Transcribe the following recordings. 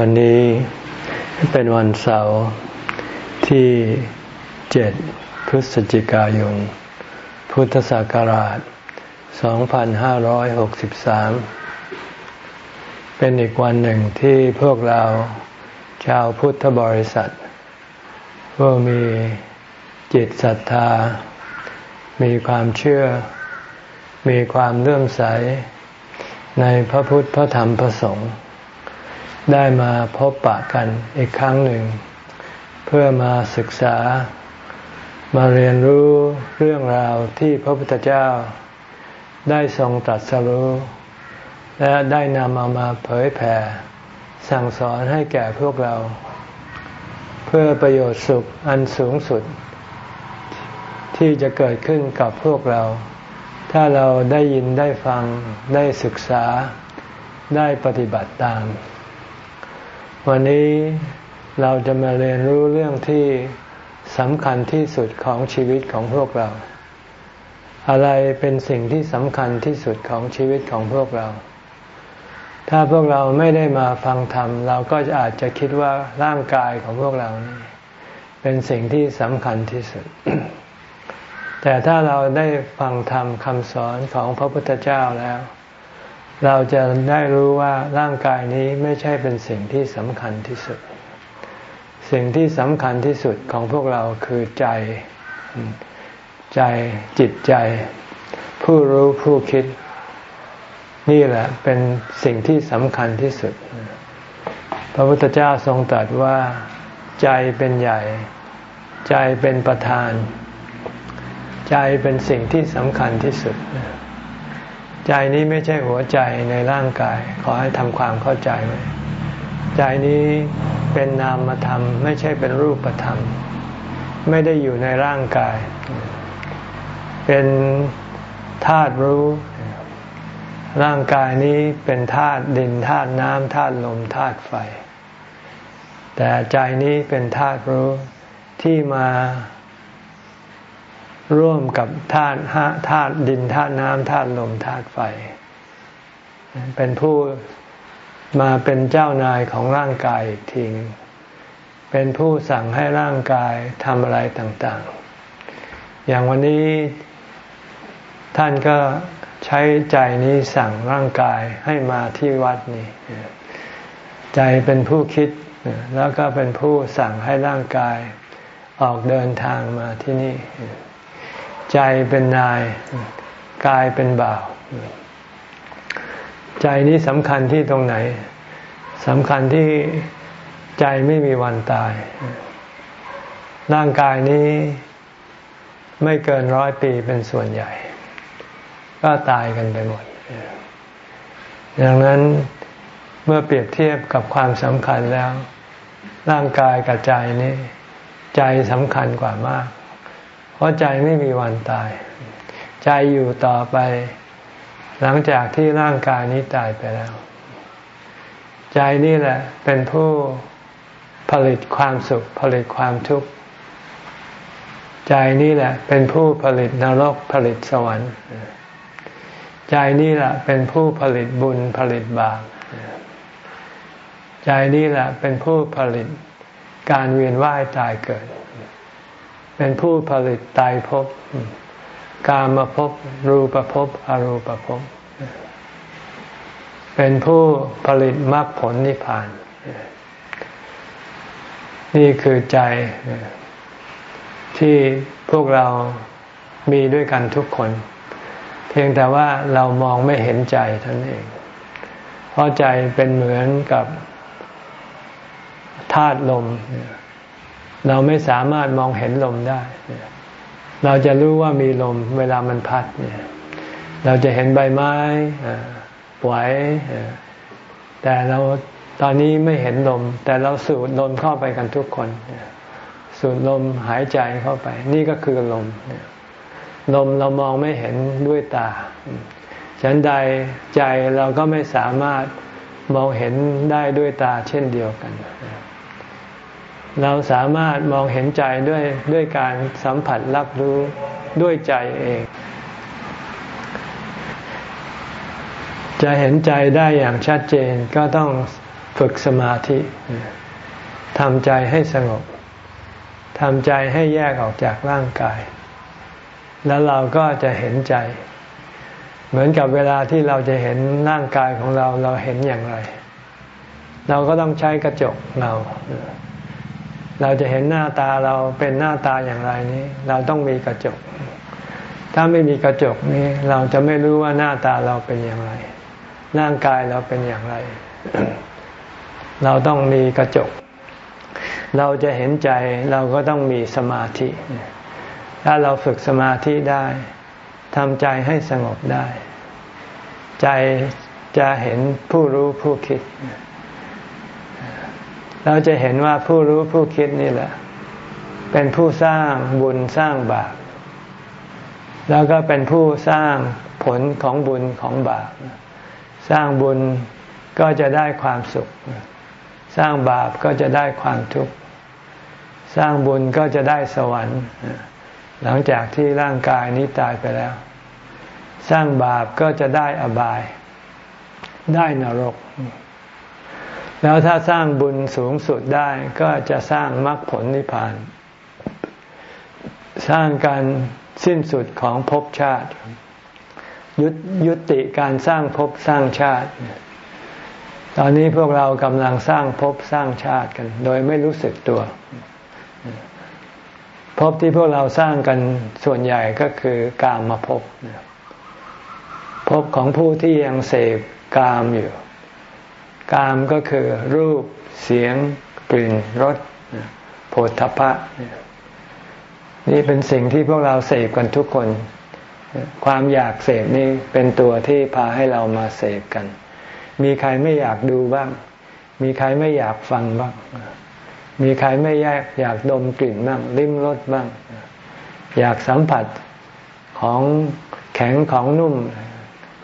วันนี้เป็นวันเสาร์ที่เจ็ดพฤศจิกายน พุทธศักราช 2563 เป็นอีกวันหนึ่งที่พวกเราชาวพุทธบริษัท ผู้มีจิตศรัทธา มีความเชื่อ มีความเลื่อมใส ในพระพุทธพระธรรมพระสงฆ์ ได้มาพบปะกันอีกครั้งหนึ่ง เพื่อมาศึกษา มาเรียนรู้เรื่องราวที่พระพุทธเจ้า ได้ทรงตรัสรู้ และได้นำเอามาเผยแผ่ สั่งสอนให้แก่พวกเรา เพื่อประโยชน์สุขอันสูงสุด ที่จะเกิดขึ้นกับพวกเรา ถ้าเราได้ยินได้ฟังได้ศึกษาได้ปฏิบัติตาม วันนี้เราจะมาเรียนรู้เรื่องที่สำคัญที่สุดของชีวิตของพวกเรา อะไรเป็นสิ่งที่สำคัญที่สุดของชีวิตของพวกเรา ถ้าพวกเราไม่ได้มาฟังธรรม เราก็อาจจะคิดว่าร่างกายของพวกเรานี่เป็นสิ่งที่สำคัญที่สุด แต่ถ้าเราได้ฟังธรรมคำสอนของพระพุทธเจ้าแล้ว เราจะได้รู้ว่าร่างกายนี้ไม่ใช่เป็นสิ่งที่สำคัญที่สุด สิ่งที่สำคัญที่สุดของพวกเราคือใจ ใจจิตใจ ผู้รู้ผู้คิด นี่แหละเป็นสิ่งที่สำคัญที่สุด พระพุทธเจ้าทรงตรัสว่า ใจเป็นใหญ่ ใจเป็นประธาน ใจเป็นสิ่งที่สำคัญที่สุด ใจนี้ไม่ใช่หัวใจในร่างกาย ขอให้ทำความเข้าใจไว้ใจนี้เป็นนามธรรม ไม่ใช่เป็นรูปธรรม ไม่ได้อยู่ในร่างกาย เป็นธาตุรู้ ร่างกายนี้เป็นธาตุดินธาตุน้ำธาตุลมธาตุไฟ แต่ใจนี้เป็นธาตุรู้ที่มา ร่วมกับธาตุธาตุดินธาตุน้ำธาตุลมธาตุไฟ เป็นผู้มาเป็นเจ้านายของร่างกายอีกทีเป็นผู้สั่งให้ร่างกายทำอะไรต่างๆ อย่างวันนี้ท่านก็ใช้ใจนี้สั่งร่างกายให้มาที่วัดนี้ ใจเป็นผู้คิดแล้วก็เป็นผู้สั่งให้ร่างกายออกเดินทางมาที่นี่ ใจเป็นนายกายเป็นบ่าว ใจนี้สำคัญที่ตรงไหนสำคัญที่ใจไม่มีวันตาย ร่างกายนี้ไม่เกินร้อยปีเป็นส่วนใหญ่ ก็ตายกันไปหมด ดังนั้นเมื่อเปรียบเทียบกับความสำคัญแล้ว ร่างกายกับใจนี้ ใจสำคัญกว่ามาก ราะใจไม่มีวันตาย ใจอยู่ต่อไป หลังจากที่ร่างกายนี้ตายไปแล้ว ใจนี่แหละ เป็นผู้ผลิตความสุข ผลิตความทุกข์ ใจนี่แหละ เป็นผู้ผลิตนรกผลิตสวรรค์ ใจนี่แหละ เป็นผู้ผลิตบุญผลิตบาปใจนี่แหละ เป็นผู้ผลิตการเวียนว่ายตายเกิด เป็นผู้ผลิตตายภพกามภพรูปภพอรูปภพเป็นผู้ผลิตมรรคผลนิพพาน นี่คือใจที่พวกเรามีด้วยกันทุกคน เพียงแต่ว่าเรามองไม่เห็นใจท่านเอง เพราะใจเป็นเหมือนกับธาตุลม เราไม่สามารถมองเห็นลมได้ เราจะรู้ว่ามีลมเวลามันพัดเนี่ย เราจะเห็นใบไม้ไหวแต่เราตอนนี้ไม่เห็นลม แต่เราสูดลมเข้าไปกันทุกคน สูดลมหายใจเข้าไป นี่ก็คือลม ลมเรามองไม่เห็นด้วยตา ฉันใดใจเราก็ไม่สามารถมองเห็นได้ด้วยตาเช่นเดียวกันเเราสามารถมองเห็นใจด้วยด้วยการสัมผัสรับรู้ด้วยใจเอง จะเห็นใจได้อย่างชัดเจนก็ต้องฝึกสมาธิทำใจให้สงบทำใจให้แยกออกจากร่างกาย แล้วเราก็จะเห็นใจ เหมือนกับเวลาที่เราจะเห็นร่างกายของเราเราเห็นอย่างไร เราก็ต้องใช้กระจกเรา เราจะเห็นหน้าตาเราเป็นหน้าตาอย่างไรนี้ เราต้องมีกระจก ถ้าไม่มีกระจกนี้เราจะไม่รู้ว่าหน้าตาเราเป็นอย่างไร ร่างกายเราเป็นอย่างไร เราต้องมีกระจก เราจะเห็นใจเราก็ต้องมีสมาธิ ถ้าเราฝึกสมาธิได้ทำใจให้สงบได้ ใจจะเห็นผู้รู้ผู้คิด เราจะเห็นว่าผู้รู้ผู้คิดนี่แหละ เป็นผู้สร้างบุญสร้างบาปแล้วก็เป็นผู้สร้างผลของบุญของบาปสร้างบุญก็จะได้ความสุข สร้างบาปก็จะได้ความทุกข์สร้างบุญก็จะได้สวรรค์ หลังจากที่ร่างกายนี้ตายไปแล้ว สร้างบาปก็จะได้อบาย ได้นรก แล้วถ้าสร้างบุญสูงสุดได้ก็จะสร้างมรรคผลนิพพาน สร้างการสิ้นสุดของภพชาติยุยุติการสร้างภพสร้างชาติ ตอนนี้พวกเรากำลังสร้างภพสร้างชาติกัน โดยไม่รู้สึกตัวภพที่พวกเราสร้างกันส่วนใหญ่ก็คือกามมาภพภพของผู้ที่ยังเสพกามอยู่ กามก็คือรูปเสียง กลิ่นรสโผฏฐพะ นี่เป็นสิ่งที่พวกเราเสพกันทุกคน ความอยากเสพนี่เป็นตัวที่พาให้เรามาเสพกัน มีใครไม่อยากดูบ้าง มีใครไม่อยากฟังบ้าง มีใครไม่อยากอยากดมกลิ่นบ้างลิ้มรสบ้าง อยากสัมผัสของแข็งของนุ่ม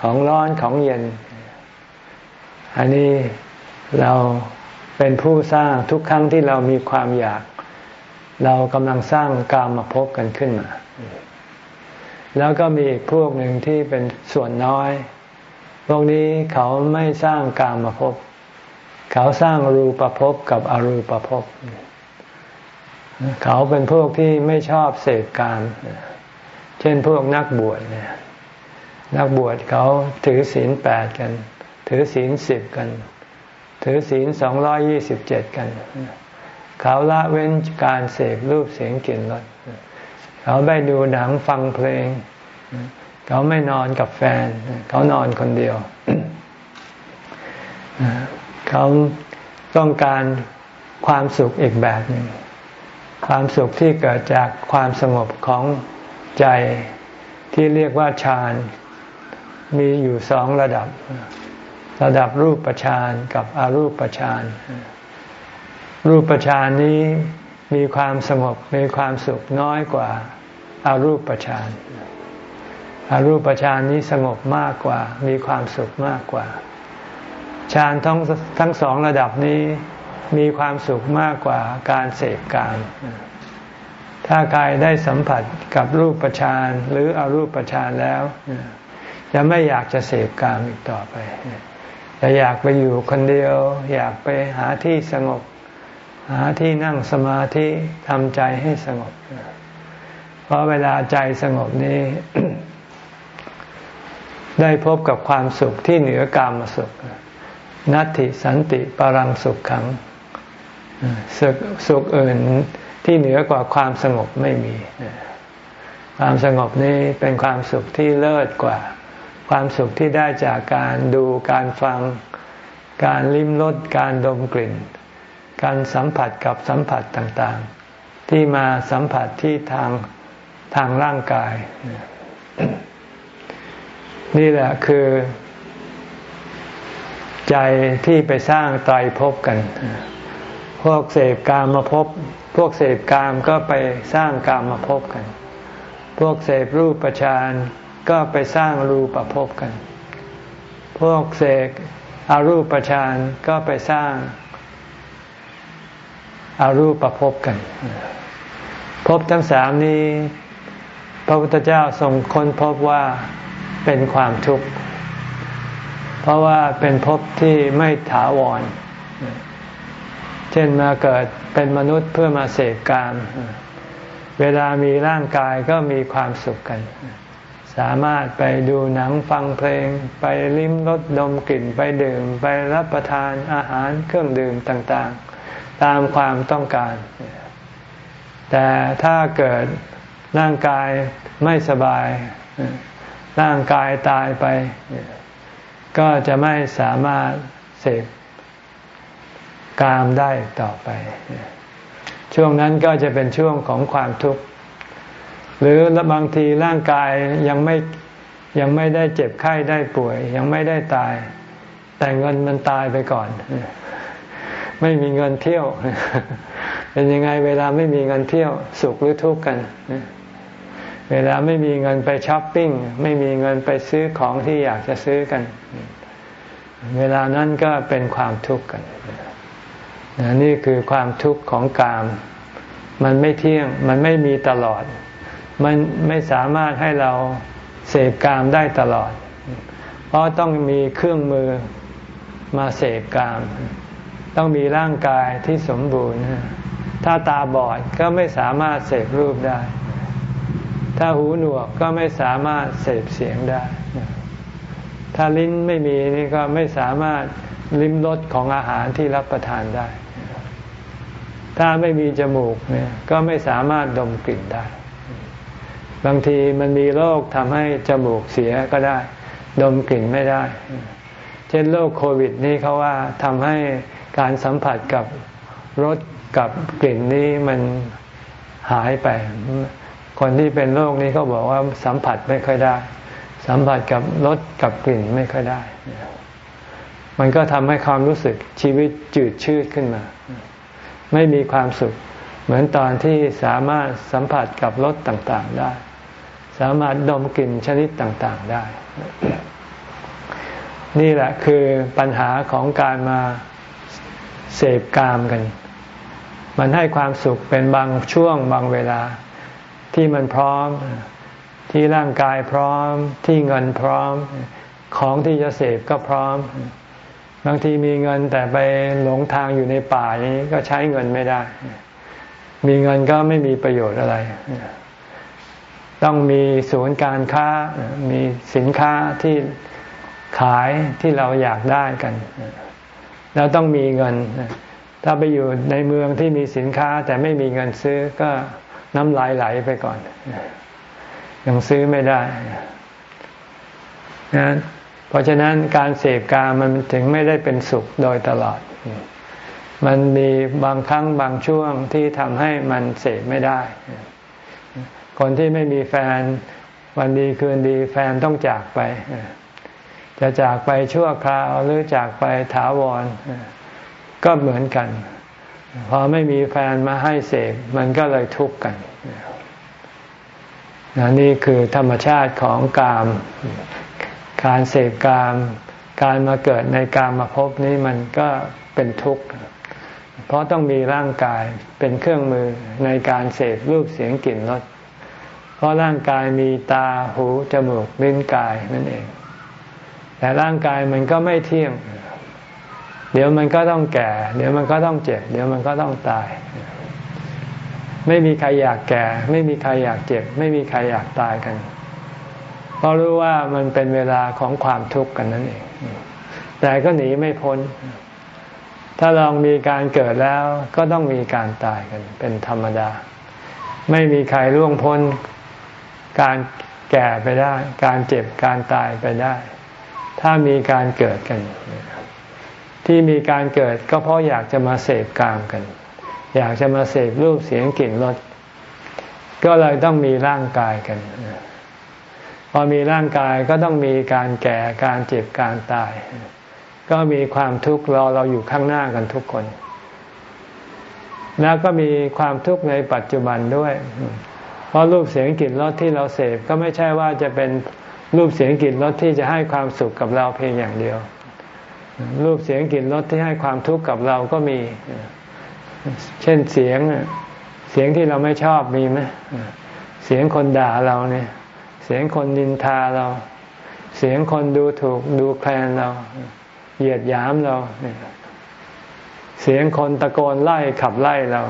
ของร้อนของเย็น อันนี้เราเป็นผู้สร้างทุกครั้งที่เรามีความอยาก เรากำลังสร้างกามมาพบกันขึ้นมา แล้วก็มีอีกพวกหนึ่งที่เป็นส่วนน้อย พวกนี้เขาไม่สร้างกามมาพบ เขาสร้างรูปภพกับอรูปภพเขาเป็นพวกที่ไม่ชอบเสพกามเช่นพวกนักบวชเนี่ย นักบวชเขาถือศีลแปดกัน ถือศีลสิบกัน ถือศีลสองร้อยยี่สิบเจ็ดกัน เขาละเว้นการเสพรูปเสียงกลิ่นรสเขาไปดูหนังฟังเพลง เขาไม่นอนกับแฟน เขานอนคนเดียว เขาต้องการความสุขอีกแบบหนึ่งความสุขที่เกิดจากความสงบของใจที่เรียกว่าฌานมีอยู่สองระดับ ระดับรูปฌานกับอรูปฌานรูปฌานนี้มีความสงบมีความสุขน้อยกว่าอารูปฌานอารูปฌานนี้สงบมากกว่า มีความสุขมากกว่าฌานทั้งทั้งสองระดับนี้มีความสุขมากกว่าการเสพกามถ้าใครได้สัมผัสกับรูปฌานหรืออารูปฌานแล้ว จะไม่อยากจะเสพกามอีกต่อไป จะอยากไปอยู่คนเดียว อยากไปหาที่สงบ หาที่นั่งสมาธิทำใจให้สงบ เพราะเวลาใจสงบนี้ ได้พบกับความสุขที่เหนือกามสุข นัตติสันติปรังสุขขังสสุขอื่นที่เหนือกว่าความสงบไม่มี ความสงบนี้เป็นความสุขที่เลิศกว่า ความสุขที่ได้จากการดูการฟัง การลิ้มรสการดมกลิ่น การสัมผัสกับสัมผัสต่างๆ ที่มาสัมผัสที่ทางทางร่างกาย นี่แหละคือ ใจที่ไปสร้างไตรภพกัน พวกเสพกามมาพบ พวกเสพกามก็ไปสร้างกามมาพบกัน พวกเสพรูปประชาน ก็ไปสร้างรูปภพกัน พวกเสกอารูปฌานก็ไปสร้างอารูปภพกันภพทั้งสามนี้ พระพุทธเจ้าทรงค้นพบว่าเป็นความทุกข์ เพราะว่าเป็นภพที่ไม่ถาวร เช่นมาเกิดเป็นมนุษย์เพื่อมาเสกกาม เวลามีร่างกายก็มีความสุขกัน สามารถไปดูหนังฟังเพลง ไปลิ้มรสดมกลิ่นไปดื่ม ไปรับประทานอาหารเครื่องดื่มต่างๆ ตามความต้องการ แต่ถ้าเกิดร่างกายไม่สบาย ร่างกายตายไป ก็จะไม่สามารถเสพกามได้ต่อไป ช่วงนั้นก็จะเป็นช่วงของความทุกข์ หรือบางทีร่างกายยังไม่ยังไม่ได้เจ็บไข้ได้ป่วย ยังไม่ได้ตาย แต่เงินมันตายไปก่อน ไม่มีเงินเที่ยว เป็นยังไงเวลาไม่มีเงินเที่ยวสุขหรือทุกข์กัน เวลาไม่มีเงินไปช้อปปิ้งไม่มีเงินไปซื้อของที่อยากจะซื้อกัน เวลานั้นก็เป็นความทุกข์กันนี่คือความทุกข์ของกาม มันไม่เที่ยงมันไม่มีตลอด มันไม่สามารถให้เราเสพกามได้ตลอด เพราะต้องมีเครื่องมือมาเสพกาม ต้องมีร่างกายที่สมบูรณ์ ถ้าตาบอดก็ไม่สามารถเสพรูปได้ ถ้าหูหนวกก็ไม่สามารถเสพเสียงได้ ถ้าลิ้นไม่มีนี่ก็ไม่สามารถลิ้มรสของอาหารที่รับประทานได้ ถ้าไม่มีจมูกเนี่ยก็ไม่สามารถดมกลิ่นได้ บางทีมันมีโรคทำให้จมูกเสียก็ได้ ดมกลิ่นไม่ได้ เช่นโรคโควิดนี่เขาว่าทำให้การสัมผัสกับรสกับกลิ่นนี้มันหายไป คนที่เป็นโรคนี้เขาบอกว่าสัมผัสไม่ค่อยได้ สัมผัสกับรสกับกลิ่นไม่ค่อยได้ มันก็ทำให้ความรู้สึกชีวิตจืดชืดขึ้นมา ไม่มีความสุข เหมือนตอนที่สามารถสัมผัสกับรสต่างๆได้ สามารถดมกลิ่นชนิดต่างๆได้ นี่แหละคือปัญหาของการมาเสพกามกัน มันให้ความสุขเป็นบางช่วงบางเวลาที่มันพร้อมที่ร่างกายพร้อมที่เงินพร้อมของที่จะเสพก็พร้อม บางทีมีเงินแต่ไปหลงทางอยู่ในป่านี้ก็ใช้เงินไม่ได้ มีเงินก็ไม่มีประโยชน์อะไร ต้องมีศูนย์การค้ามีสินค้าที่ขายที่เราอยากได้กัน แล้วต้องมีเงิน ถ้าไปอยู่ในเมืองที่มีสินค้าแต่ไม่มีเงินซื้อก็น้ำลายไหลไปก่อน ยังซื้อไม่ได้นะเพราะฉะนั้นการเสพกามมันถึงไม่ได้เป็นสุขโดยตลอด มันมีบางครั้งบางช่วงที่ทำให้มันเสพไม่ได้ คนที่ไม่มีแฟนวันดีคืนดีแฟนต้องจากไป จะจากไปชั่วคราวหรือจากไปถาวร ก็เหมือนกัน พอไม่มีแฟนมาให้เสพมันก็เลยทุกข์กันนี่คือธรรมชาติของกาม การเสพกาม การมาเกิดในกามมาพบนี้มันก็เป็นทุกข์ เพราะต้องมีร่างกายเป็นเครื่องมือในการเสพรูปเสียงกลิ่นรส เพราะร่างกายมีตาหูจมูกลิ้นกายนั่นเอง แต่ร่างกายมันก็ไม่เที่ยง เดี๋ยวมันก็ต้องแก่ เดี๋ยวมันก็ต้องเจ็บ เดี๋ยวมันก็ต้องตาย ไม่มีใครอยากแก่ ไม่มีใครอยากเจ็บ ไม่มีใครอยากตายกัน เพราะรู้ว่ามันเป็นเวลาของความทุกข์กันนั่นเอง แต่ก็หนีไม่พ้นถ้าลองมีการเกิดแล้วก็ต้องมีการตายกันเป็นธรรมดา ไม่มีใครล่วงพ้น การแก่ไปได้ การเจ็บการตายไปได้ ถ้ามีการเกิดกัน ที่มีการเกิดก็เพราะอยากจะมาเสพกามกัน อยากจะมาเสพรูปเสียงกลิ่นรสก็เลยต้องมีร่างกายกัน พอมีร่างกายก็ต้องมีการแก่การเจ็บการตาย ก็มีความทุกข์รอเราอยู่ข้างหน้ากันทุกคน แล้วก็มีความทุกข์ในปัจจุบันด้วย เพราะรูปเสียงกลิ่นรสที่เราเสพก็ไม่ใช่ว่าจะเป็นรูปเสียงกลิ่นรสที่จะให้ความสุขกับเราเพียงอย่างเดียว รูปเสียงกลิ่นรสที่ให้ความทุกข์กับเราก็มี เช่นเสียงเสียงที่เราไม่ชอบมีไหมเสียงคนด่าเราเนี่ย เสียงคนนินทาเรา เสียงคนดูถูกดูแคลนเรา เหยียดหยามเรา เสียงคนตะโกนไล่ขับไล่เรา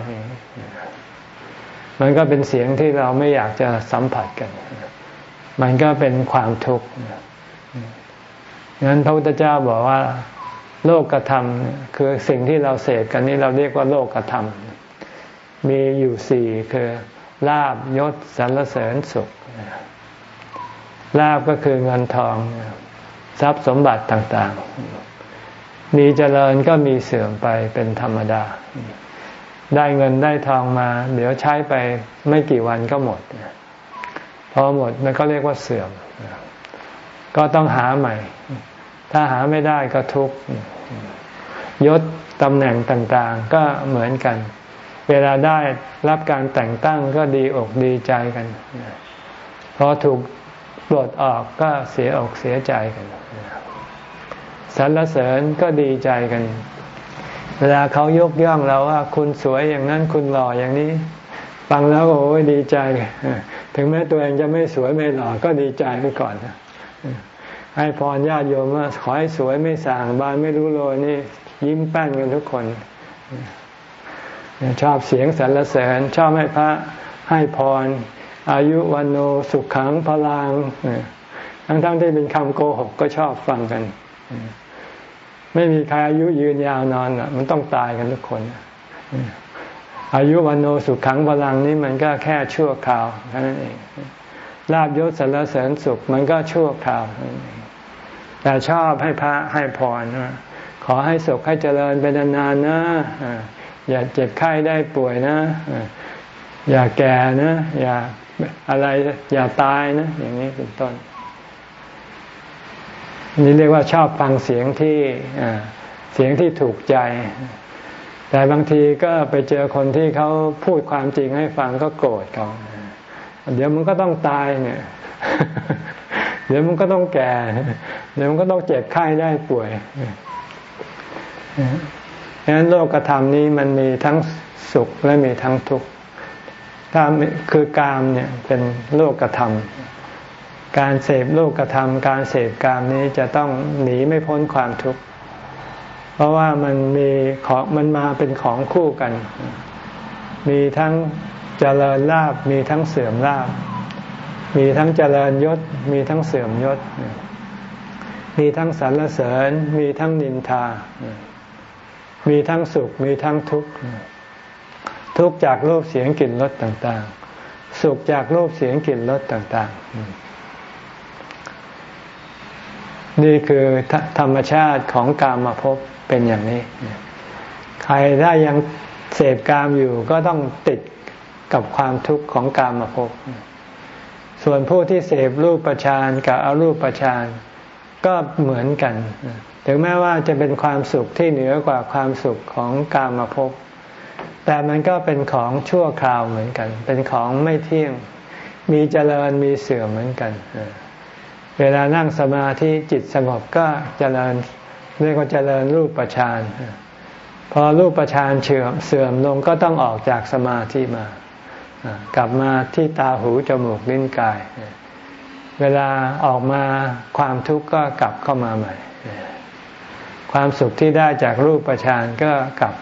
มันก็เป็นเสียงที่เราไม่อยากจะสัมผัสกัน มันก็เป็นความทุกข์งั้นพระพุทธเจ้าบอกว่า โลกกระทำคือสิ่งที่เราเสพกันนี้เราเรียกว่าโลกกระทำมีอยู่สี่คือลาบยศสรรเสริญสุขลาบก็คือเงินทองทรัพย์สมบัติต่าง ๆ มีเจริญก็มีเสื่อมไปเป็นธรรมดา ได้เงินได้ทองมา เดี๋ยวใช้ไปไม่กี่วันก็หมด พอหมดมันก็เรียกว่าเสื่อม ก็ต้องหาใหม่ ถ้าหาไม่ได้ก็ทุกข์ยศตำแหน่งต่างๆ ก็เหมือนกัน เวลาได้รับการแต่งตั้งก็ดีอกดีใจกัน พอถูกปลดออกก็เสียอกเสียใจกันสรรเสริญก็ดีใจกัน เวลาเขายกย่องเราว่า คุณสวยอย่างนั้นคุณหล่ออย่างนี้ ฟังแล้วโอ้ยดีใจ ถึงแม้ตัวเองจะไม่สวยไม่หล่อก็ดีใจไปก่อนให้พรญาติโยมว่าขอให้สวยไม่สางบานไม่รู้โรยนี่ ยิ้มแป้นกันทุกคนชอบเสียงสรรเสริญชอบให้พระให้พร อายุวันโนสุขขังพลังทั้งๆทที่เป็นคำโกหกก็ชอบฟังกัน ไม่มีใครอายุยืนยาวนอนมันต้องตายกันทุกคน อายุวันโนสุขขังพลังนี้มันก็แค่ชั่วคราวแค่นั้นเองลาบยศสรรเสริญสุขมันก็ชั่วคราว แต่ชอบให้พระให้พรขอให้สุขให้เจริญเป็นนานๆนะอย่าเจ็บไข้ได้ป่วยนะ อย่าแก่นะ อย่าอะไรอย่าตายนะ อย่างนี้เป็นต้น นี่เรียกว่าชอบฟังเสียงที่เสียงที่ถูกใจ แต่บางทีก็ไปเจอคนที่เขาพูดความจริงให้ฟังก็โกรธเขาเดี๋ยวมันก็ต้องตายเนี่ย เดี๋ยวมันก็ต้องแก่ เดี๋ยวมันก็ต้องเจ็บไข้ได้ป่วยฉะนั้นโลกธรรมนี้มันมีทั้งสุขและมีทั้งทุกข์ถ้าคือกามเนี่ยเป็นโลกธรรม การเสพโลกธรรม การเสพกามนี้จะต้องหนีไม่พ้นความทุกข์ เพราะว่ามันมีของมันมาเป็นของคู่กัน มีทั้งเจริญลาบมีทั้งเสื่อมลาบ มีทั้งเจริญยศ มีทั้งเสื่อมยศ มีทั้งสรรเสริญ มีทั้งนินทา มีทั้งสุข มีทั้งทุกข์ ทุกจากรูปเสียงกลิ่นรสต่างๆ สุขจากรูปเสียงกลิ่นรสต่างๆ นี่คือธรรมชาติของกามมาพบเป็นอย่างนี้ ใครถ้ายังเสพกามอยู่ก็ต้องติดกับความทุกข์ของกามมาพบส่วนผู้ที่เสพรูปประชานกับอรูปประชานก็เหมือนกัน ถึงแม้ว่าจะเป็นความสุขที่เหนือกว่าความสุขของกามมาพบแต่มันก็เป็นของชั่วคราวเหมือนกัน เป็นของไม่เที่ยง มีเจริญมีเสื่อมเหมือนกันเวลานั่งสมาธิจิตสงบก็เจริญเรียกว่าเจริญรูปประชานพอรูปประชานเสื่อมเสื่อมลงก็ต้องออกจากสมาธิมากลับมาที่ตาหูจมูกลิ้นกาย เวลาออกมาความทุกข์ก็กลับเข้ามาใหม่ ความสุขที่ได้จากรูปประชานก็กลับ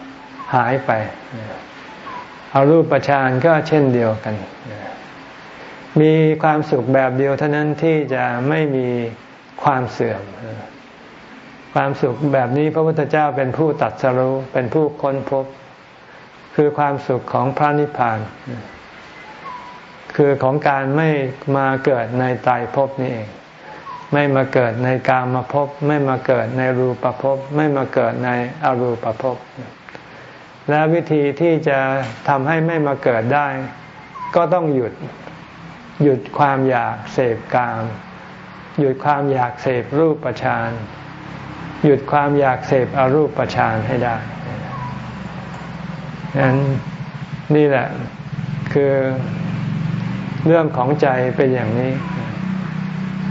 หายไป เอารูปประชานก็เช่นเดียวกัน มีความสุขแบบเดียวเท่านั้นที่จะไม่มีความเสื่อม ความสุขแบบนี้พระพุทธเจ้าเป็นผู้ตัดสรู้เป็นผู้ค้นพบ คือความสุขของพระนิพพาน คือของการไม่มาเกิดในตายภพนี่เอง ไม่มาเกิดในกามาภพไม่มาเกิดในรูปภพไม่มาเกิดในอรูปภพและวิธีที่จะทำให้ไม่มาเกิดได้ ก็ต้องหยุด หยุดความอยากเสพกาม หยุดความอยากเสพรูปประชานหยุดความอยากเสพอรูปประชานให้ได้นั้นนี่แหละคือเรื่องของใจเป็นอย่างนี้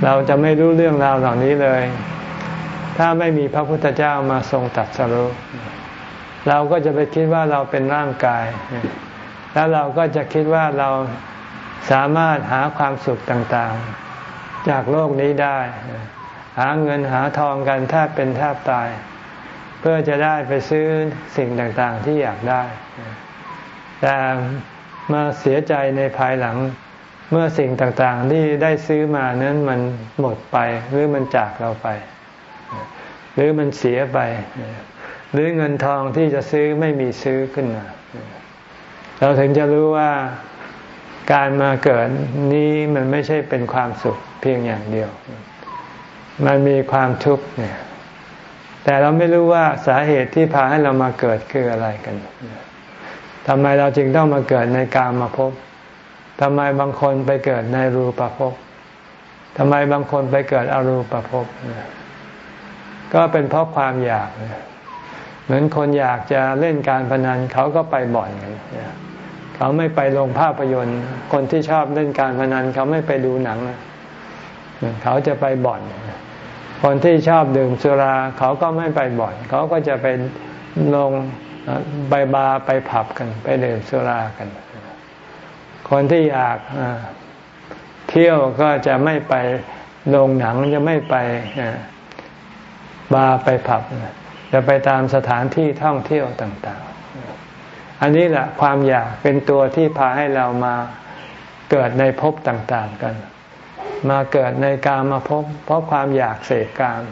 เราจะไม่รู้เรื่องราวเหล่านี้เลย ถ้าไม่มีพระพุทธเจ้ามาทรงตัดสรุเราก็จะไปคิดว่าเราเป็นร่างกาย แล้วเราก็จะคิดว่าเรา สามารถหาความสุขต่างๆ จากโลกนี้ได้ หาเงินหาทองกันแทบเป็นแทบตาย เพื่อจะได้ไปซื้อสิ่งต่างๆที่อยากได้ แต่มาเสียใจในภายหลังเมื่อสิ่งต่างๆที่ได้ซื้อมานั้นมันหมดไปหรือมันจากเราไป หรือมันเสียไป หรือเงินทองที่จะซื้อไม่มีซื้อขึ้นมาเราถึงจะรู้ว่า การมาเกิดนี้มันไม่ใช่เป็นความสุขเพียงอย่างเดียว มันมีความทุกข์เนี่ย แต่เราไม่รู้ว่าสาเหตุที่พาให้เรามาเกิดคืออะไรกันทำไมเราจึงต้องมาเกิดในกามมาพบทำไมบางคนไปเกิดในรูปภพทำไมบางคนไปเกิดอรูปภพก็เป็นเพราะความอยาก เหมือนคนอยากจะเล่นการพนันเขาก็ไปบ่อนกัน เขาไม่ไปลงภาพยนตร์ คนที่ชอบเล่นการพนันเขาไม่ไปดูหนัง เขาจะไปบ่อน คนที่ชอบดื่มสุรา เขาก็ไม่ไปบ่อน เขาก็จะไปลงไปบาร์ไปผับกัน ไปดื่มสุรากัน คนที่อยากเที่ยวก็จะไม่ไปโรงหนังจะไม่ไปบาร์ไปผับ จะไปตามสถานที่ท่องเที่ยวต่างๆ อันนี้แหละความอยากเป็นตัวที่พาให้เรามาเกิดในภพต่างๆกัน มาเกิดในกามาภพเพราะความอยากเสพกาม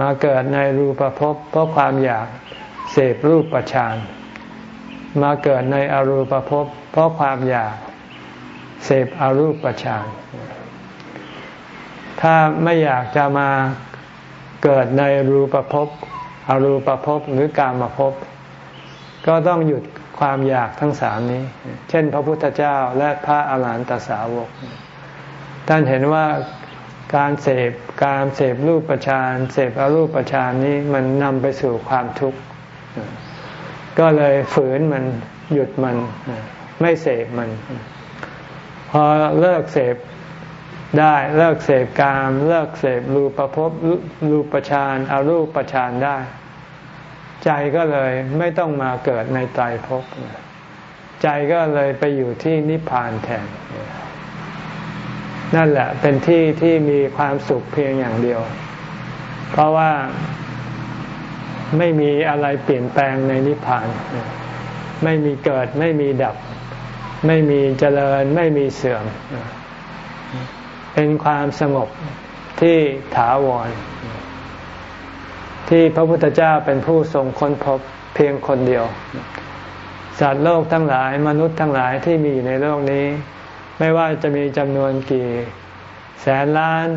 มาเกิดในรูปภพเพราะความอยากเสพรูปประชานมาเกิดในอรูปภพเพราะความอยากเสพอรูปฌานถ้าไม่อยากจะมาเกิดในรูปภพอรูปภพหรือกามภพ ก็ต้องหยุดความอยากทั้งสามนี้ เช่น พระพุทธเจ้าและพระอาหารหันตสาวก ท่านเห็นว่าการเสพการเสพรูปฌานเสพอรูปฌานนี้มันนำไปสู่ความทุกข์ก็เลยฝืนมันหยุดมันไม่เสพมัน พอเลิกเสพได้เลิกเสพกาม เลิกเสพรูปภพรูปฌานอารูปฌานได้ ใจก็เลยไม่ต้องมาเกิดในใจภพใจก็เลยไปอยู่ที่นิพพานแทน นั่นแหละเป็นที่ที่มีความสุขเพียงอย่างเดียว เพราะว่าไม่มีอะไรเปลี่ยนแปลงในนิพพาน ไม่มีเกิดไม่มีดับ ไม่มีเจริญไม่มีเสื่อม เป็นความสงบที่ถาวร ที่พระพุทธเจ้าเป็นผู้ทรงค้นพบเพียงคนเดียว สัตว์โลกทั้งหลายมนุษย์ทั้งหลายที่มีอยู่ในโลกนี้ ไม่ว่าจะมีจำนวนกี่แสนล้าน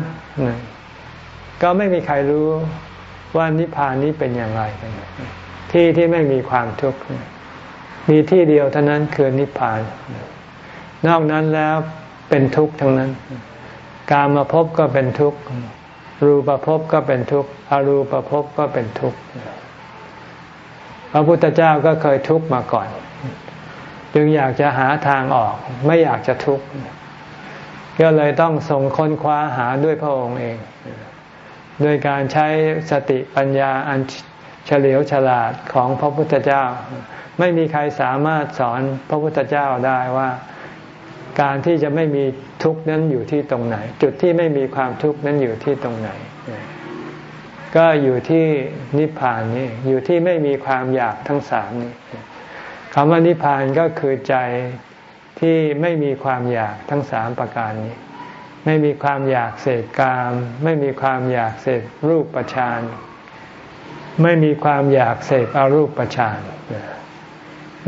ก็ไม่มีใครรู้ว่านิพพานนี้เป็นอย่างไรกันที่ที่ไม่มีความทุกข์มีที่เดียวเท่านั้นคือนิพพาน นอกนั้นแล้วเป็นทุกข์ทั้งนั้น การมาพบก็เป็นทุกข์ รูปภพก็เป็นทุกข์อรูปภพก็เป็นทุกข์พระพุทธเจ้าก็เคยทุกข์มาก่อน จึงอยากจะหาทางออก ไม่อยากจะทุกข์ก็เลยต้องส่งค้นคว้าหาด้วยพระองค์เอง โดยการใช้สติปัญญาอันเฉลียวฉลาดของพระพุทธเจ้า ไม่มีใครสามารถสอนพระพุทธเจ้าได้ว่า การที่จะไม่มีทุกข์นั้นอยู่ที่ตรงไหน จุดที่ไม่มีความทุกข์นั้นอยู่ที่ตรงไหน ก็อยู่ที่นิพพานนี่อยู่ที่ไม่มีความอยากทั้งสามนี้คำว่านิพพานก็คือใจที่ไม่มีความอยากทั้งสามประการนี้ ไม่มีความอยากเสพกาม ไม่มีความอยากเสพรูปประชานไม่มีความอยากเสพอารูปประชาน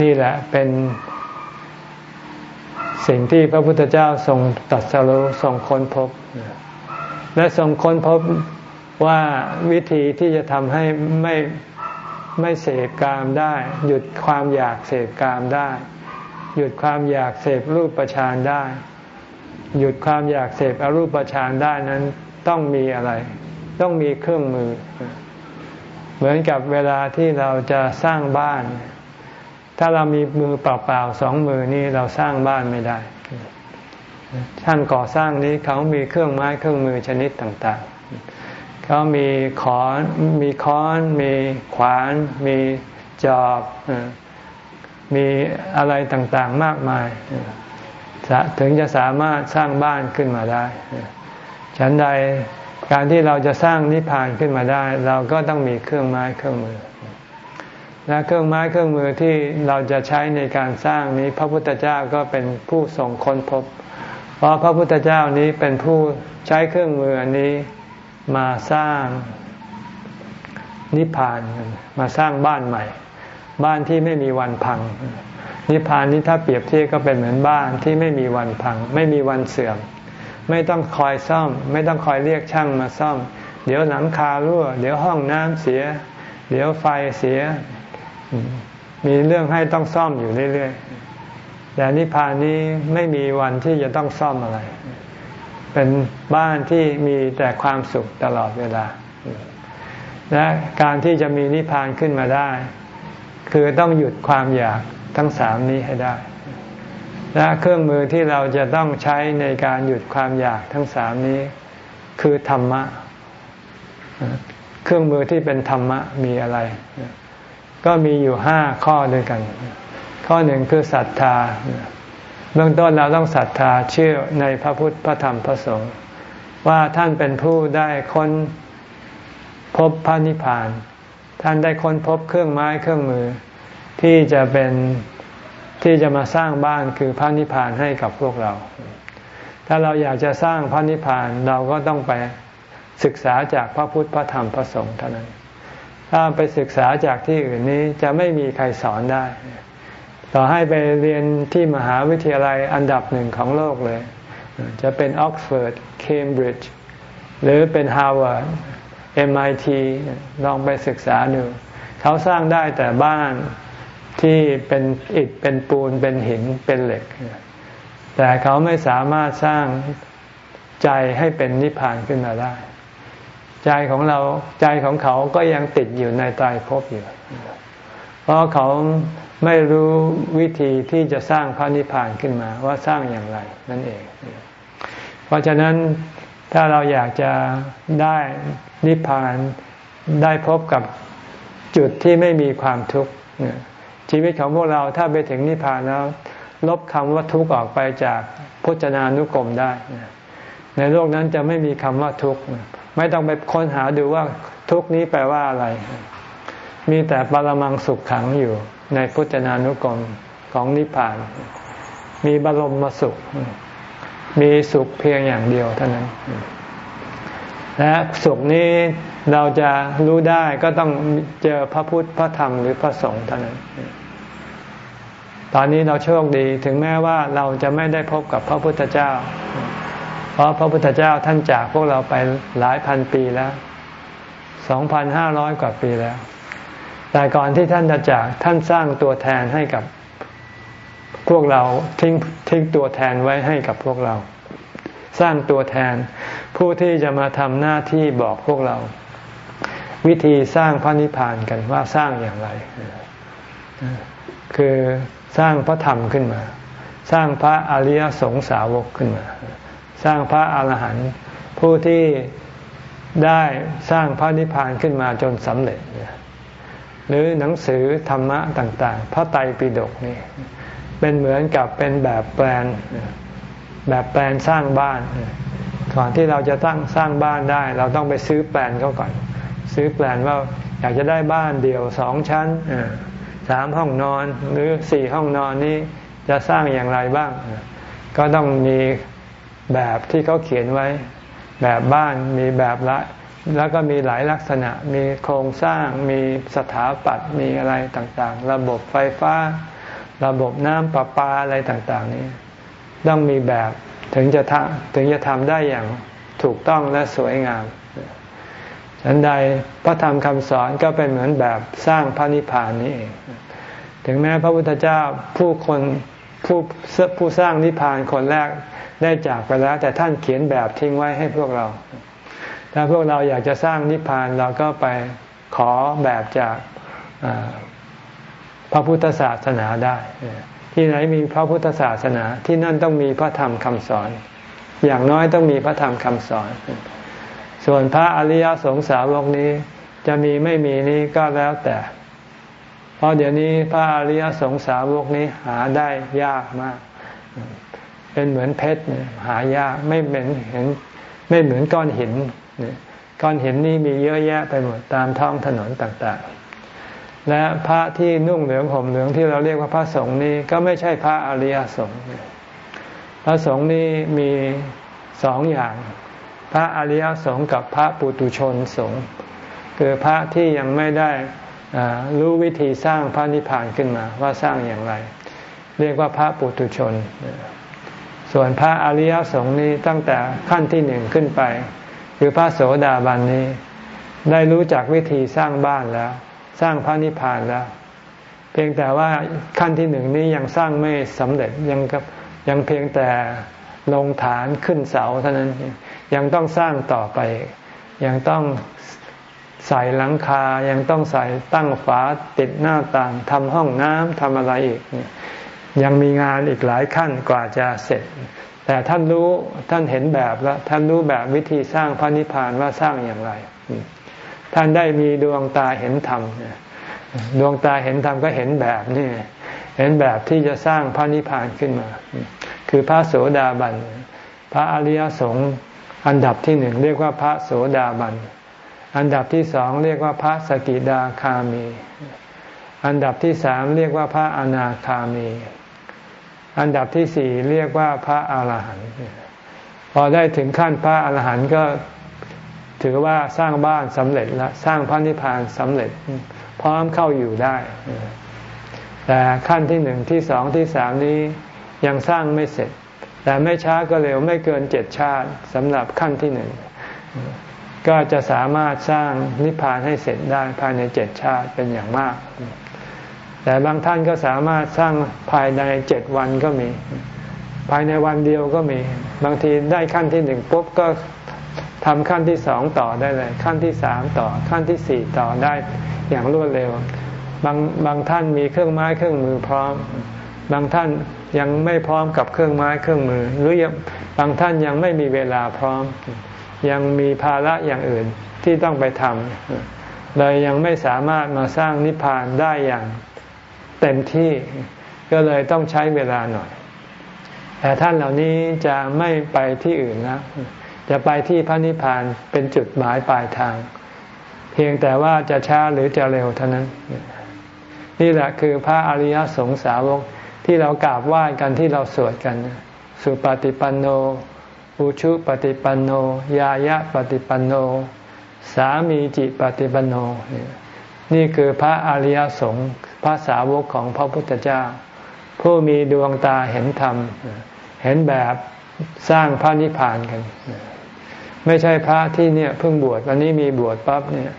นี่แหละเป็น สิ่งที่พระพุทธเจ้าทรงตัดสรุทรงค้นพบ และทรงค้นพบว่าวิธีที่จะทำให้ไม่ไม่เสพกามได้ หยุดความอยากเสพกามได้ หยุดความอยากเสพรูปประชานได้ หยุดความอยากเสพอรูปฌานได้นั้นต้องมีอะไร ต้องมีเครื่องมือ เหมือนกับเวลาที่เราจะสร้างบ้าน ถ้าเรามีมือเปล่าๆสองมือนี้เราสร้างบ้านไม่ได้ช่างก่อสร้างนี้เขามีเครื่องไม้เครื่องมือชนิดต่างๆ เขามีขอนมีค้อน มีขวาน มีจอบ มีอะไรต่างๆมากมาย ถึงจะสามารถสร้างบ้านขึ้นมาได้ ฉันใดการที่เราจะสร้างนิพพานขึ้นมาได้ เราก็ต้องมีเครื่องไม้เครื่องมือ และเครื่องไม้เครื่องมือที่เราจะใช้ในการสร้างนี้พระพุทธเจ้าก็เป็นผู้ส่งค้นพบ เพราะพระพุทธเจ้านี้เป็นผู้ใช้เครื่องมืออันนี้มาสร้างนิพพานมาสร้างบ้านใหม่ บ้านที่ไม่มีวันพัง นิพพานนี้ถ้าเปรียบเทียบก็เป็นเหมือนบ้านที่ไม่มีวันพัง ไม่มีวันเสื่อม ไม่ต้องคอยซ่อม ไม่ต้องคอยเรียกช่างมาซ่อม เดี๋ยวหลังคารั่ว เดี๋ยวห้องน้ำเสีย เดี๋ยวไฟเสีย มีเรื่องให้ต้องซ่อมอยู่เรื่อยๆแต่นิพพานนี้ไม่มีวันที่จะต้องซ่อมอะไร เป็นบ้านที่มีแต่ความสุขตลอดเวลา และการที่จะมีนิพพานขึ้นมาได้ คือต้องหยุดความอยากทั้งสามนี้ให้ได้ และเครื่องมือที่เราจะต้องใช้ในการหยุดความอยากทั้งสามนี้ คือธรรมะ เครื่องมือที่เป็นธรรมะมีอะไร ก็มีอยู่ห้าข้อด้วยกัน ข้อหนึ่งคือศรัทธา เบื้องต้นเราต้องศรัทธาเชื่อในพระพุทธพระธรรมพระสงฆ์ว่าท่านเป็นผู้ได้ค้นพบพระนิพพาน ท่านได้ค้นพบเครื่องไม้เครื่องมือ ที่จะเป็นที่จะมาสร้างบ้านคือพระนิพพานให้กับพวกเรา ถ้าเราอยากจะสร้างพระนิพพานเราก็ต้องไปศึกษาจากพระพุทธพระธรรมพระสงฆ์เท่านั้น ถ้าไปศึกษาจากที่อื่นนี้จะไม่มีใครสอนได้ ต่อให้ไปเรียนที่มหาวิทยาลัยอันดับหนึ่งของโลกเลย จะเป็นออกซฟอร์ดเคมบริดจ์หรือเป็นฮาร์วาร์ด MIT ลองไปศึกษาดู เขาสร้างได้แต่บ้านที่เป็นอิฐเป็นปูนเป็นหินเป็นเหล็ก แต่เขาไม่สามารถสร้างใจให้เป็นนิพพานขึ้นมาได้ ใจของเราใจของเขาก็ยังติดอยู่ในตายภพอยู่ เพราะเขาไม่รู้วิธีที่จะสร้างพระนิพพานขึ้นมาว่าสร้างอย่างไรนั่นเอง เพราะฉะนั้นถ้าเราอยากจะได้นิพพานได้พบกับจุดที่ไม่มีความทุกข์ชีวิตของพวกเราถ้าไปถึงนิพพานแล้ว ลบคำว่าทุกข์ออกไปจากพจนานุกรมได้ ในโลกนั้นจะไม่มีคำว่าทุกข์ ไม่ต้องไปค้นหาดูว่าทุกนี้แปลว่าอะไร มีแต่ปรมังสุขขังอยู่ในพุจนานุกรมของนิพพาน มีบรมมาสุข มีสุขเพียงอย่างเดียวเท่านั้น และสุขนี้เราจะรู้ได้ก็ต้องเจอพระพุทธพระธรรมหรือพระสงฆ์เท่านั้น ตอนนี้เราโชคดีถึงแม้ว่าเราจะไม่ได้พบกับพระพุทธเจ้า เพราะพระพุทธเจ้าท่านจากพวกเราไปหลายพันปีแล้วสองพันห้าร้อยกว่าปีแล้ว แต่ก่อนที่ท่านจะจากท่านสร้างตัวแทนให้กับพวกเราทิ้งทิ้งตัวแทนไว้ให้กับพวกเรา สร้างตัวแทน ผู้ที่จะมาทำหน้าที่บอกพวกเรา วิธีสร้างพระนิพพานกันว่าสร้างอย่างไร คือสร้างพระธรรมขึ้นมา สร้างพระอริยสงสาวกขึ้นมา สร้างพระอาหารหันต์ผู้ที่ได้สร้างพระนิพพานขึ้นมาจนสำเร็จ หรือหนังสือธรรมะต่าง ๆ พระไตรปิฎกนี่เป็นเหมือนกับเป็นแบบแปลนแบบแปลนสร้างบ้าน ก่อนที่เราจะตั้งสร้างบ้านได้ เราต้องไปซื้อแปลนเขาก่อน ซื้อแปลนว่าอยากจะได้บ้านเดี่ยวสองชั้นสามห้องนอนหรือสี่ห้องนอนนี้จะสร้างอย่างไรบ้าง ก็ต้องมี แบบที่เขาเขียนไว้ แบบบ้านมีแบบละ แล้วก็มีหลายลักษณะ มีโครงสร้าง มีสถาปัตย์มีอะไรต่างๆ ระบบไฟฟ้า ระบบน้ำประปาอะไรต่างๆ นี้ ต้องมีแบบถึงจะทำถึงจะทำได้อย่างถูกต้องและสวยงามฉันใดพระธรรมคำสอนก็เป็นเหมือนแบบสร้างพระนิพพานนี้เอง ถึงแม้พระพุทธเจ้าผู้คน ผู้ผู้สร้างนิพพานคนแรกได้จากไปแล้ว แต่ท่านเขียนแบบทิ้งไว้ให้พวกเรา ถ้าพวกเราอยากจะสร้างนิพพานเราก็ไปขอแบบจากพระพุทธศาสนาได้ ที่ไหนมีพระพุทธศาสนา ที่นั่นต้องมีพระธรรมคำสอน อย่างน้อยต้องมีพระธรรมคำสอน ส่วนพระอริยสงสาวกนี้ จะมีไม่มีนี้ก็แล้วแต่ เพราะเดี๋ยวนี้พระอริยสงสาวกนี้หาได้ยากมาก เป็นเหมือนเพชรหายากไม่เหมือนเห็นไม่เหมือนก้อนหินก้อนหินนี่มีเยอะแยะไปหมดตามท้องถนนต่างๆ และพระที่นุ่งเหลืองห่มเหลืองที่เราเรียกว่าพระสงฆ์นี่ก็ไม่ใช่พระอริยสงฆ์พระสงฆ์นี่มีสองอย่าง พระอริยสงฆ์กับพระปุตุชนสงฆ์คือพระที่ยังไม่ได้ รู้วิธีสร้างพระนิพพานขึ้นมาว่าสร้างอย่างไร เรียกว่าพระปุตุชน ส่วนพระอริยสงฆ์นี้ตั้งแต่ขั้นที่หนึ่งขึ้นไป คือพระโสดาบันนี้ ได้รู้จักวิธีสร้างบ้านแล้ว สร้างพระนิพพานแล้ว เพียงแต่ว่าขั้นที่หนึ่งนี้ยังสร้างไม่สำเร็จยังกับยังเพียงแต่ลงฐานขึ้นเสาเท่านั้นยังต้องสร้างต่อไป ยังต้อง ใส่หลังคายังต้องใส่ตั้งฝาติดหน้าต่างทำห้องน้ำทำอะไรอีก ยังมีงานอีกหลายขั้นกว่าจะเสร็จ แต่ท่านรู้ท่านเห็นแบบแล้ว ท่านรู้แบบวิธีสร้างพระนิพพานว่าสร้างอย่างไร ท่านได้มีดวงตาเห็นธรรมดวงตาเห็นธรรมก็เห็นแบบนี่เห็นแบบที่จะสร้างพระนิพพานขึ้นมา คือพระโสดาบัน พระอริยสงฆ์อันดับที่หนึ่งเรียกว่าพระโสดาบัน อันดับที่สองเรียกว่าพระสกิดาคามี อันดับที่สามเรียกว่าพระอนาคามี อันดับที่สี่เรียกว่าพระอาหารหันต์พอได้ถึงขั้นพระอาหารหันต์ก็ถือว่าสร้างบ้านสำเร็จแล้วสร้างพระนิพพานสำเร็จ พร้อมเข้าอยู่ได้ แต่ขั้นที่หนึ่งที่สองที่สามนี้ยังสร้างไม่เสร็จ แต่ไม่ช้าก็เร็วไม่เกินเจ็ดชาติสำหรับขั้นที่หนึ่ง ก็จะสามารถสร้างนิพพานให้เสร็จได้ภายในเจ็ดชาติเป็นอย่างมาก แต่บางท่านก็สามารถสร้างภายในเจ็ดวันก็มี ภายในวันเดียวก็มี บางทีได้ขั้นที่หนึ่งปุ๊บก็ทำขั้นที่สองต่อได้เลย ขั้นที่สามต่อขั้นที่สี่ต่อได้อย่างรวดเร็ว บางบางท่านมีเครื่องไม้เครื่องมือพร้อม บางท่านยังไม่พร้อมกับเครื่องไม้เครื่องมือ หรือยังบางท่านยังไม่มีเวลาพร้อม ยังมีภาระอย่างอื่นที่ต้องไปทำเลยยังไม่สามารถมาสร้างนิพพานได้อย่างเต็มที่ก็เลยต้องใช้เวลาหน่อย แต่ท่านเหล่านี้จะไม่ไปที่อื่นนะจะไปที่พระนิพพานเป็นจุดหมายปลายทาง เพียงแต่ว่าจะช้าหรือจะเร็วเท่านั้น นี่แหละคือพระอริยสงสาวกที่เรากราบไหว้กันที่เราสวดกัน สุปฏิปันโน อุชุปฏิปันโน ยายะปฏิปันโน สามีจิปฏิปันโน นี่คือพระอริยสงฆ์พระสาวกของพระพุทธเจ้า ผู้มีดวงตาเห็นธรรม เห็นแบบสร้างพระนิพพานกัน ไม่ใช่พระที่เนี่ยเพิ่งบวชวันนี้มีบวชปั๊บเนี่ย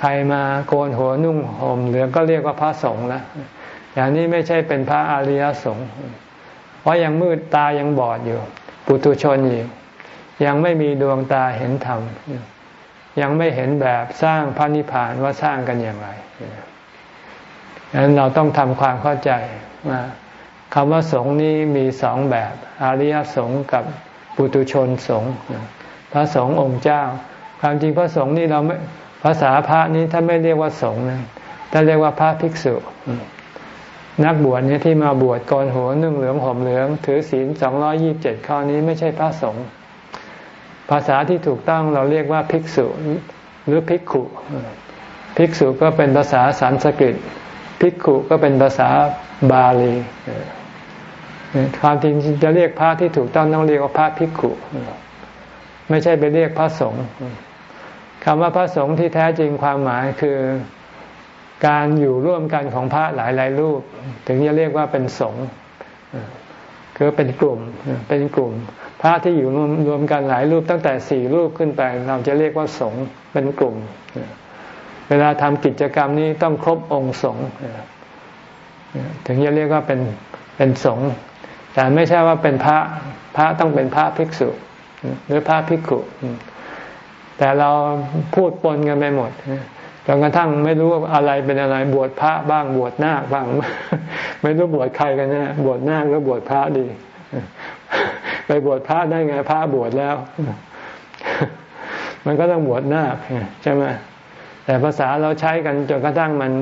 ใครมาโกนหัวนุ่งห่มเหลืองก็เรียกว่าพระสงฆ์แล้วอย่างนี้ไม่ใช่เป็นพระอริยสงฆ์เพราะยังมืดตายังบอดอยู่ ปุถุชนอยู่ยังไม่มีดวงตาเห็นธรรม ยังไม่เห็นแบบสร้างพระนิพพานว่าสร้างกันอย่างไรดังนั้นเราต้องทำความเข้าใจว่าคำว่าสงฆ์นี้มีสองแบบ อริยสงฆ์กับปุถุชนสงฆ์พระสงฆ์องค์เจ้า ความจริงพระสงฆ์นี่เราไม่ภาษาพระนี้ท่านไม่เรียกว่าสงฆ์นะท่านเรียกว่าพระภิกษุ นักบวชเนี่ยที่มาบวชกรหัวนึ่งเหลืองห่มเหลือง ถือศีลสองร้อยี่บเจ็ดข้อนี้ไม่ใช่พระสงฆ์ภาษาที่ถูกต้องเราเรียกว่าภิกษุหรือภิกขุภิกษุก็เป็นภาษาสันสกฤตภิกขุก็เป็นภาษาบาลีความจริงจะเรียกพระที่ถูกต้องต้องเรียกว่าพระภิกขุ ไม่ใช่ไปเรียกพระสงฆ์คำว่าพระสงฆ์ที่แท้จริงความหมายคือ การอยู่ร่วมกันของพระหลายหลายรูป ถึงจะเรียกว่าเป็นสงฆ์คือเป็นกลุ่มเป็นกลุ่ม พระที่อยู่รวมรวมกันหลายรูปตั้งแต่สี่รูปขึ้นไป เราจะเรียกว่าสงฆ์เป็นกลุ่ม เวลาทำกิจกรรมนี้ต้องครบองค์สงฆ์ถึงจะเรียกว่าเป็นเป็นสงฆ์แต่ไม่ใช่ว่าเป็นพระพระต้องเป็นพระภิกษุ หรือพระภิกขุแต่เราพูดปนกันไปหมด จนกระทั่งไม่รู้อะไรเป็นอะไรบวชพระบ้างบวชนาคบ้าง ไม่รู้บวชใครกันนะบวชนาคก็บวชพระดี ไปบวชพระได้ไงพระบวชแล้ว มันก็ต้องบวชนาคใช่ไหมแต่ภาษาเราใช้กันจนกระทั่งมัน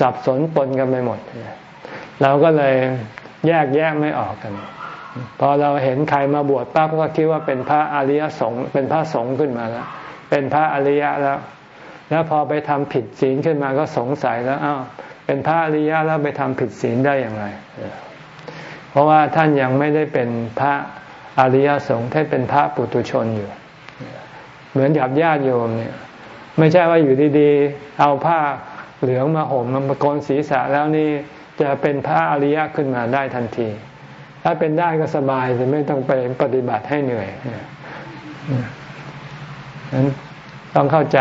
สับสนปนกันไปหมด เราก็เลยแยกแยกไม่ออกกัน พอเราเห็นใครมาบวชปั๊บก็คิดว่าเป็นพระอริยสงฆ์เป็นพระสงฆ์ขึ้นมาแล้ว เป็นพระอริยะแล้ว แล้วพอไปทำผิดศีลขึ้นมาก็สงสัยแล้วอ้าวเป็นพระอริยะแล้วไปทำผิดศีลได้อย่างไร เพราะว่าท่านยังไม่ได้เป็นพระอริยสงฆ์ท่านเป็นพระปุตุชนอยู่ เหมือนกับญาติโยมเนี่ย ไม่ใช่ว่าอยู่ดีๆ เอาผ้าเหลืองมาห่มมาโกนศีรษะแล้วนี่จะเป็นพระอริยะขึ้นมาได้ทันที ถ้าเป็นได้ก็สบายจะไม่ต้องไปปฏิบัติให้เหนื่อยนั้นต้องเข้าใจ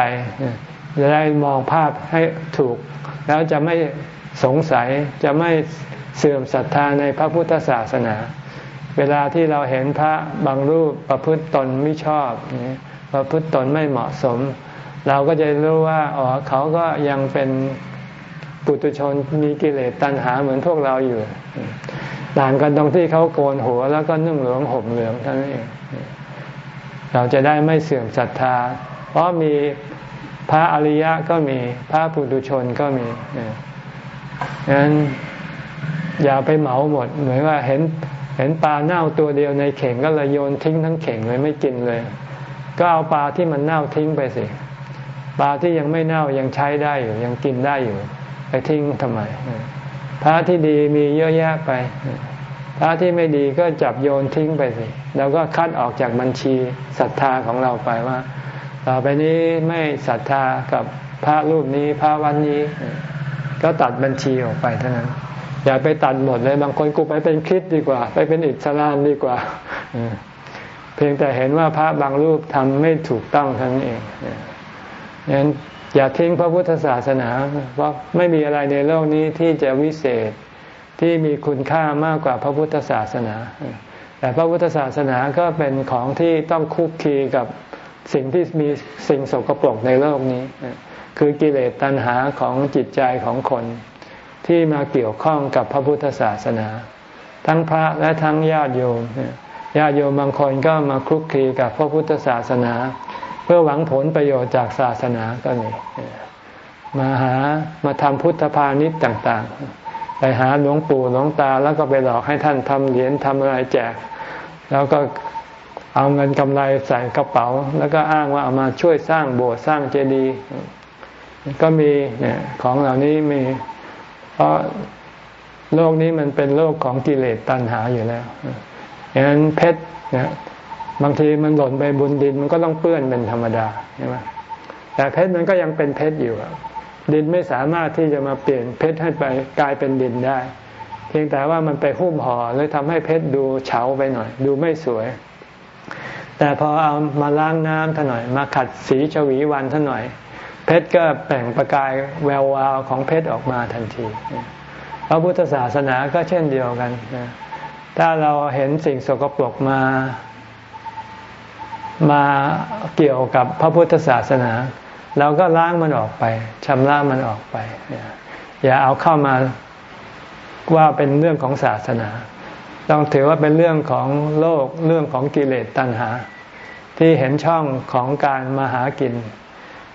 จะได้มองภาพให้ถูก แล้วจะไม่สงสัยจะไม่เสื่อมศรัทธาในพระพุทธศาสนา เวลาที่เราเห็นพระบางรูปประพฤติตนไม่ชอบประพฤติตนไม่เหมาะสม เราก็จะรู้ว่าอ๋อเขาก็ยังเป็นปุถุชนมีกิเลสตัณหาเหมือนพวกเราอยู่ ต่างกันตรงที่เขาโกนหัวแล้วก็นุ่งเหลืองห่มเหลืองเท่านั้นเองเราจะได้ไม่เสื่อมศรัทธา เพราะมี พระอริยะก็มี พระปุถุชนก็มีดังนั้นอย่าไปเหมาหมด เหมือนว่าเห็นเห็นปลาเน่าตัวเดียวในเข่งก็เลยโยนทิ้งทั้งเข่งเลยไม่กินเลย ก็เอาปลาที่มันเน่าทิ้งไปสิ ปลาที่ยังไม่เน่ายังใช้ได้อยู่ ยังกินได้อยู่ ไปทิ้งทำไม พระที่ดีมีเยอะแยะไป พระที่ไม่ดีก็จับโยนทิ้งไปสิ แล้วก็คัดออกจากบัญชีศรัทธาของเราไปว่า ต่อไปนี้ไม่ศรัทธากับพระรูปนี้พระวันนี้ ก็ตัดบัญชีออกไปเท่านั้น อย่าไปตัดหมดเลยบางคนกูไปเป็นคิดดีกว่า ไปเป็นอิสลามดีกว่าเพียงแต่เห็นว่าพระบางรูปทำไม่ถูกต้องทั้งเองนั้นอย่าทิ้งพระพุทธศาสนาเพราะไม่มีอะไรในโลกนี้ที่จะวิเศษที่มีคุณค่ามากกว่าพระพุทธศาสนา แต่พระพุทธศาสนาก็เป็นของที่ต้องคุกคีกับ สิ่งที่มีสิ่งสกปรกในโลกนี้ คือกิเลสตัณหาของจิตใจของคน ที่มาเกี่ยวข้องกับพระพุทธศาสนา ทั้งพระและทั้งญาติโยมญาติโยมบางคนก็มาคลุกคลีกับพระพุทธศาสนา เพื่อหวังผลประโยชน์จากศาสนาก็มีมาหามาทำพุทธพาณิชย์ต่าง ๆ ไปหาหลวงปู่หลวงตาแล้วก็ไปหลอกให้ท่านทำเหรียญทำอะไรแจก แล้วก็ เอาเงินกำไรใส่กระเป๋า แล้วก็อ้างว่าเอามาช่วยสร้างโบสถ์สร้างเจดีย์ก็มีเนี่ยของเหล่านี้มี เพราะโลกนี้มันเป็นโลกของกิเลสตัณหาอยู่แล้วอย่างนั้นเพชรเนี่ยบางทีมันหล่นไปบนดินมันก็ต้องเปื้อนเป็นธรรมดาใช่ไหมแต่เพชรมันก็ยังเป็นเพชรอยู่ดินไม่สามารถที่จะมาเปลี่ยนเพชรให้ไปกลายเป็นดินได้ เพียงแต่ว่ามันไปหุ้มห่อเลยทำให้เพชรดูเฉาไปหน่อย ดูไม่สวย แต่พอเอามาล้างน้ำท่าหน่อย มาขัดสีชวีวันท่าหน่อย เพชรก็แป่งประกายแวววาวของเพชรออกมาทันที พระพุทธศาสนาก็เช่นเดียวกัน ถ้าเราเห็นสิ่งสกปรกมา มาเกี่ยวกับพระพุทธศาสนา เราก็ล้างมันออกไปชำระมันออกไป อย่าเอาเข้ามาว่าเป็นเรื่องของศาสนา ต้องถือว่าเป็นเรื่องของโลกเรื่องของกิเลสตัณหา ที่เห็นช่องของการมาหากิน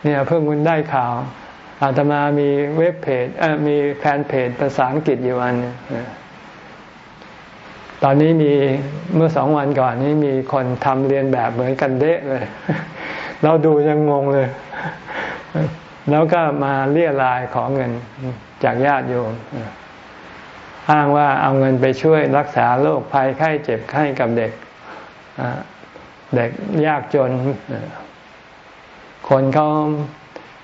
เนี่ยเพิ่งคุณได้ข่าวอาตมามีเว็บเพจมีแฟนเพจภาษาอังกฤษอยู่อันตอนนี้มีเมื่อสองวันก่อนนี้มีคนทำเรียนแบบเหมือนกันเดะเลย เราดูยังงงเลย แล้วก็มาเรียรายขอเงินจากญาติโยม อ้างว่าเอาเงินไปช่วยรักษาโรคภัยไข้เจ็บไข้กับเด็กเด็กยากจน คนเขา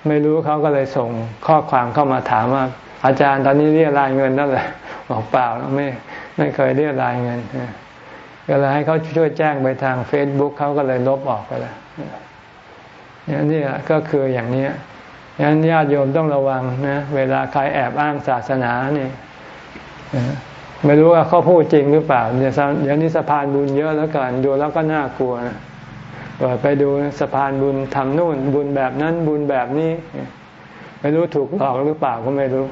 ไม่รู้เขาก็เลยส่งข้อความเข้ามาถามว่า อาจารย์ตอนนี้เรียรายเงินนั่นแหละบอกเปล่าไม่ไม่เคยเรียรายเงินก็เลยให้เขาช่วยแจ้งไปทางเฟซบุ๊กเขาก็เลยลบออกไปแล้วนี่นี่ก็คืออย่างนี้ยันญาติโยมต้องระวังนะ เวลาใครแอบอ้างศาสนาเนี่ย ไม่รู้ว่าเขาพูดจริงหรือเปล่าเดี๋ยวนี้สะพานบุญเยอะแล้วกันดูแล้วก็น่ากลัวนะไปดูสะพานบุญทำนู่น บุญแบบนั้นบุญแบบนี้ ไม่รู้ถูกหลอกหรือเปล่าก็ไม่รู้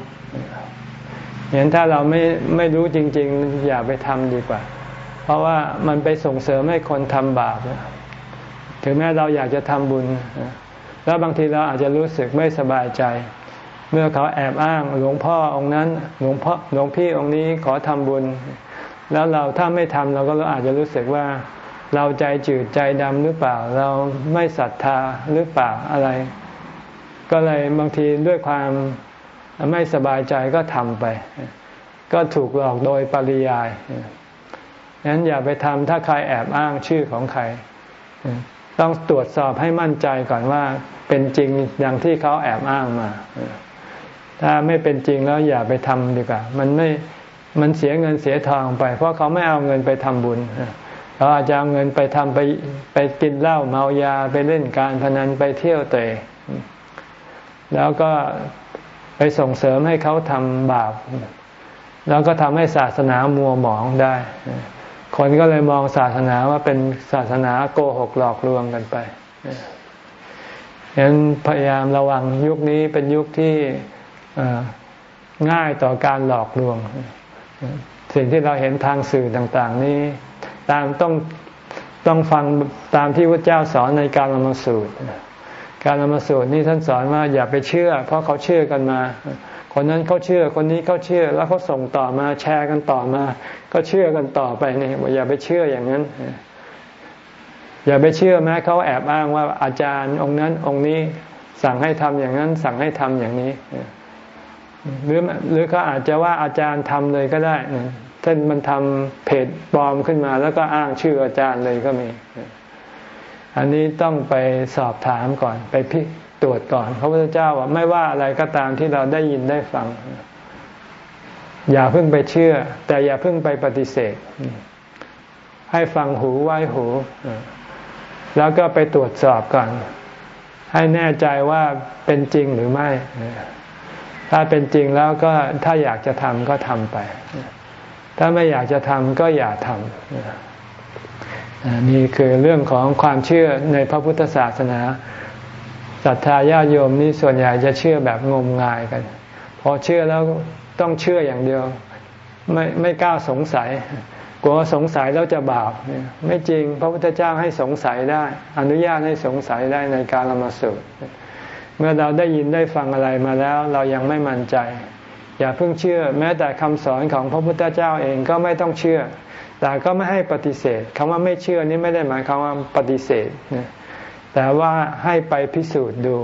เห็นถ้าเราไม่ไม่รู้จริง ๆ อย่าไปทำดีกว่า เพราะว่ามันไปส่งเสริมให้คนทำบาปถึงแม้เราอยากจะทำบุญ แล้วบางทีเราอาจจะรู้สึกไม่สบายใจ เมื่อเขาแอบอ้างหลวงพ่อองค์นั้นหลวงพ่อหลวงพี่องค์นี้ขอทำบุญ แล้วเราถ้าไม่ทำเราก็อาจจะรู้สึกว่า เราใจจืดใจดำหรือเปล่า เราไม่ศรัทธาหรือเปล่าอะไร ก็เลยบางทีด้วยความไม่สบายใจก็ทำไป ก็ถูกหลอกโดยปริยายงั้นอย่าไปทำถ้าใครแอบอ้างชื่อของใครต้องตรวจสอบให้มั่นใจก่อนว่าเป็นจริงอย่างที่เขาแอบอ้างมา ถ้าไม่เป็นจริงแล้วอย่าไปทำดีกว่า มันไม่ มันเสียเงินเสียทองไป เพราะเขาไม่เอาเงินไปทำบุญเขาอาจจะเอาเงินไปทำไปไปกินเหล้าเมายาไปเล่นการพนันไปเที่ยวเตะแล้วก็ไปส่งเสริมให้เขาทำบาป แล้วก็ทำให้ศาสนามัวหมองได้ คนก็เลยมองศาสนาว่าเป็นศาสนาโกหกหลอกลวงกันไปฉะนั้นพยายามระวังยุคนี้เป็นยุคที่ ง่ายต่อการหลอกลวง สิ่งที่เราเห็นทางสื่อต่าง ๆ นี้ ตามต้องต้องฟังตามที่พระเจ้าสอนในการละมสูตร การละมสูตรนี่ท่านสอนว่าอย่าไปเชื่อ เพราะเขาเชื่อกันมา คนนั้นเขาเชื่อคนนี้เขาเชื่อ แล้วเขาส่งต่อมาแชร์กันต่อมา ก็เชื่อกันต่อไปนี่อย่าไปเชื่ออย่างนั้น อย่าไปเชื่อแม้เขาแอบอ้างว่าอาจารย์องค์นั้นองค์นี้สั่งให้ทำอย่างนั้น สั่งให้ทำอย่างนี้ หรือหรือเขาอาจจะว่าอาจารย์ทำเลยก็ได้เช่นมันทำเพจปลอมขึ้นมา แล้วก็อ้างชื่ออาจารย์เลยก็มี อันนี้ต้องไปสอบถามก่อน ไปพิตรวจก่อนพระพุทธเจ้าว่าไม่ว่าอะไรก็ตามที่เราได้ยินได้ฟัง อย่าเพิ่งไปเชื่อ แต่อย่าเพิ่งไปปฏิเสธ ให้ฟังหูไว้หู แล้วก็ไปตรวจสอบก่อน ให้แน่ใจว่าเป็นจริงหรือไม่ ถ้าเป็นจริงแล้วก็ถ้าอยากจะทำก็ทำไป ถ้าไม่อยากจะทำก็อย่าทำนี่คือเรื่องของความเชื่อในพระพุทธศาสนาศรัทธาญาโยมนี่ส่วนใหญ่จะเชื่อแบบงมงายกัน พอเชื่อแล้วต้องเชื่ออย่างเดียว ไม่ไม่กล้าสงสัยกลัวสงสัยแล้วจะบาปไม่จริงพระพุทธเจ้าให้สงสัยได้ อนุญาตให้สงสัยได้ในการละมาสูตร เมื่อเราได้ยินได้ฟังอะไรมาแล้วเรายังไม่มั่นใจ อย่าเพิ่งเชื่อ แม้แต่คำสอนของพระพุทธเจ้าเองก็ไม่ต้องเชื่อ แต่ก็ไม่ให้ปฏิเสธคำว่าไม่เชื่อนี้ไม่ได้หมายความว่าปฏิเสธแต่ว่าให้ไปพิสูจน์ดู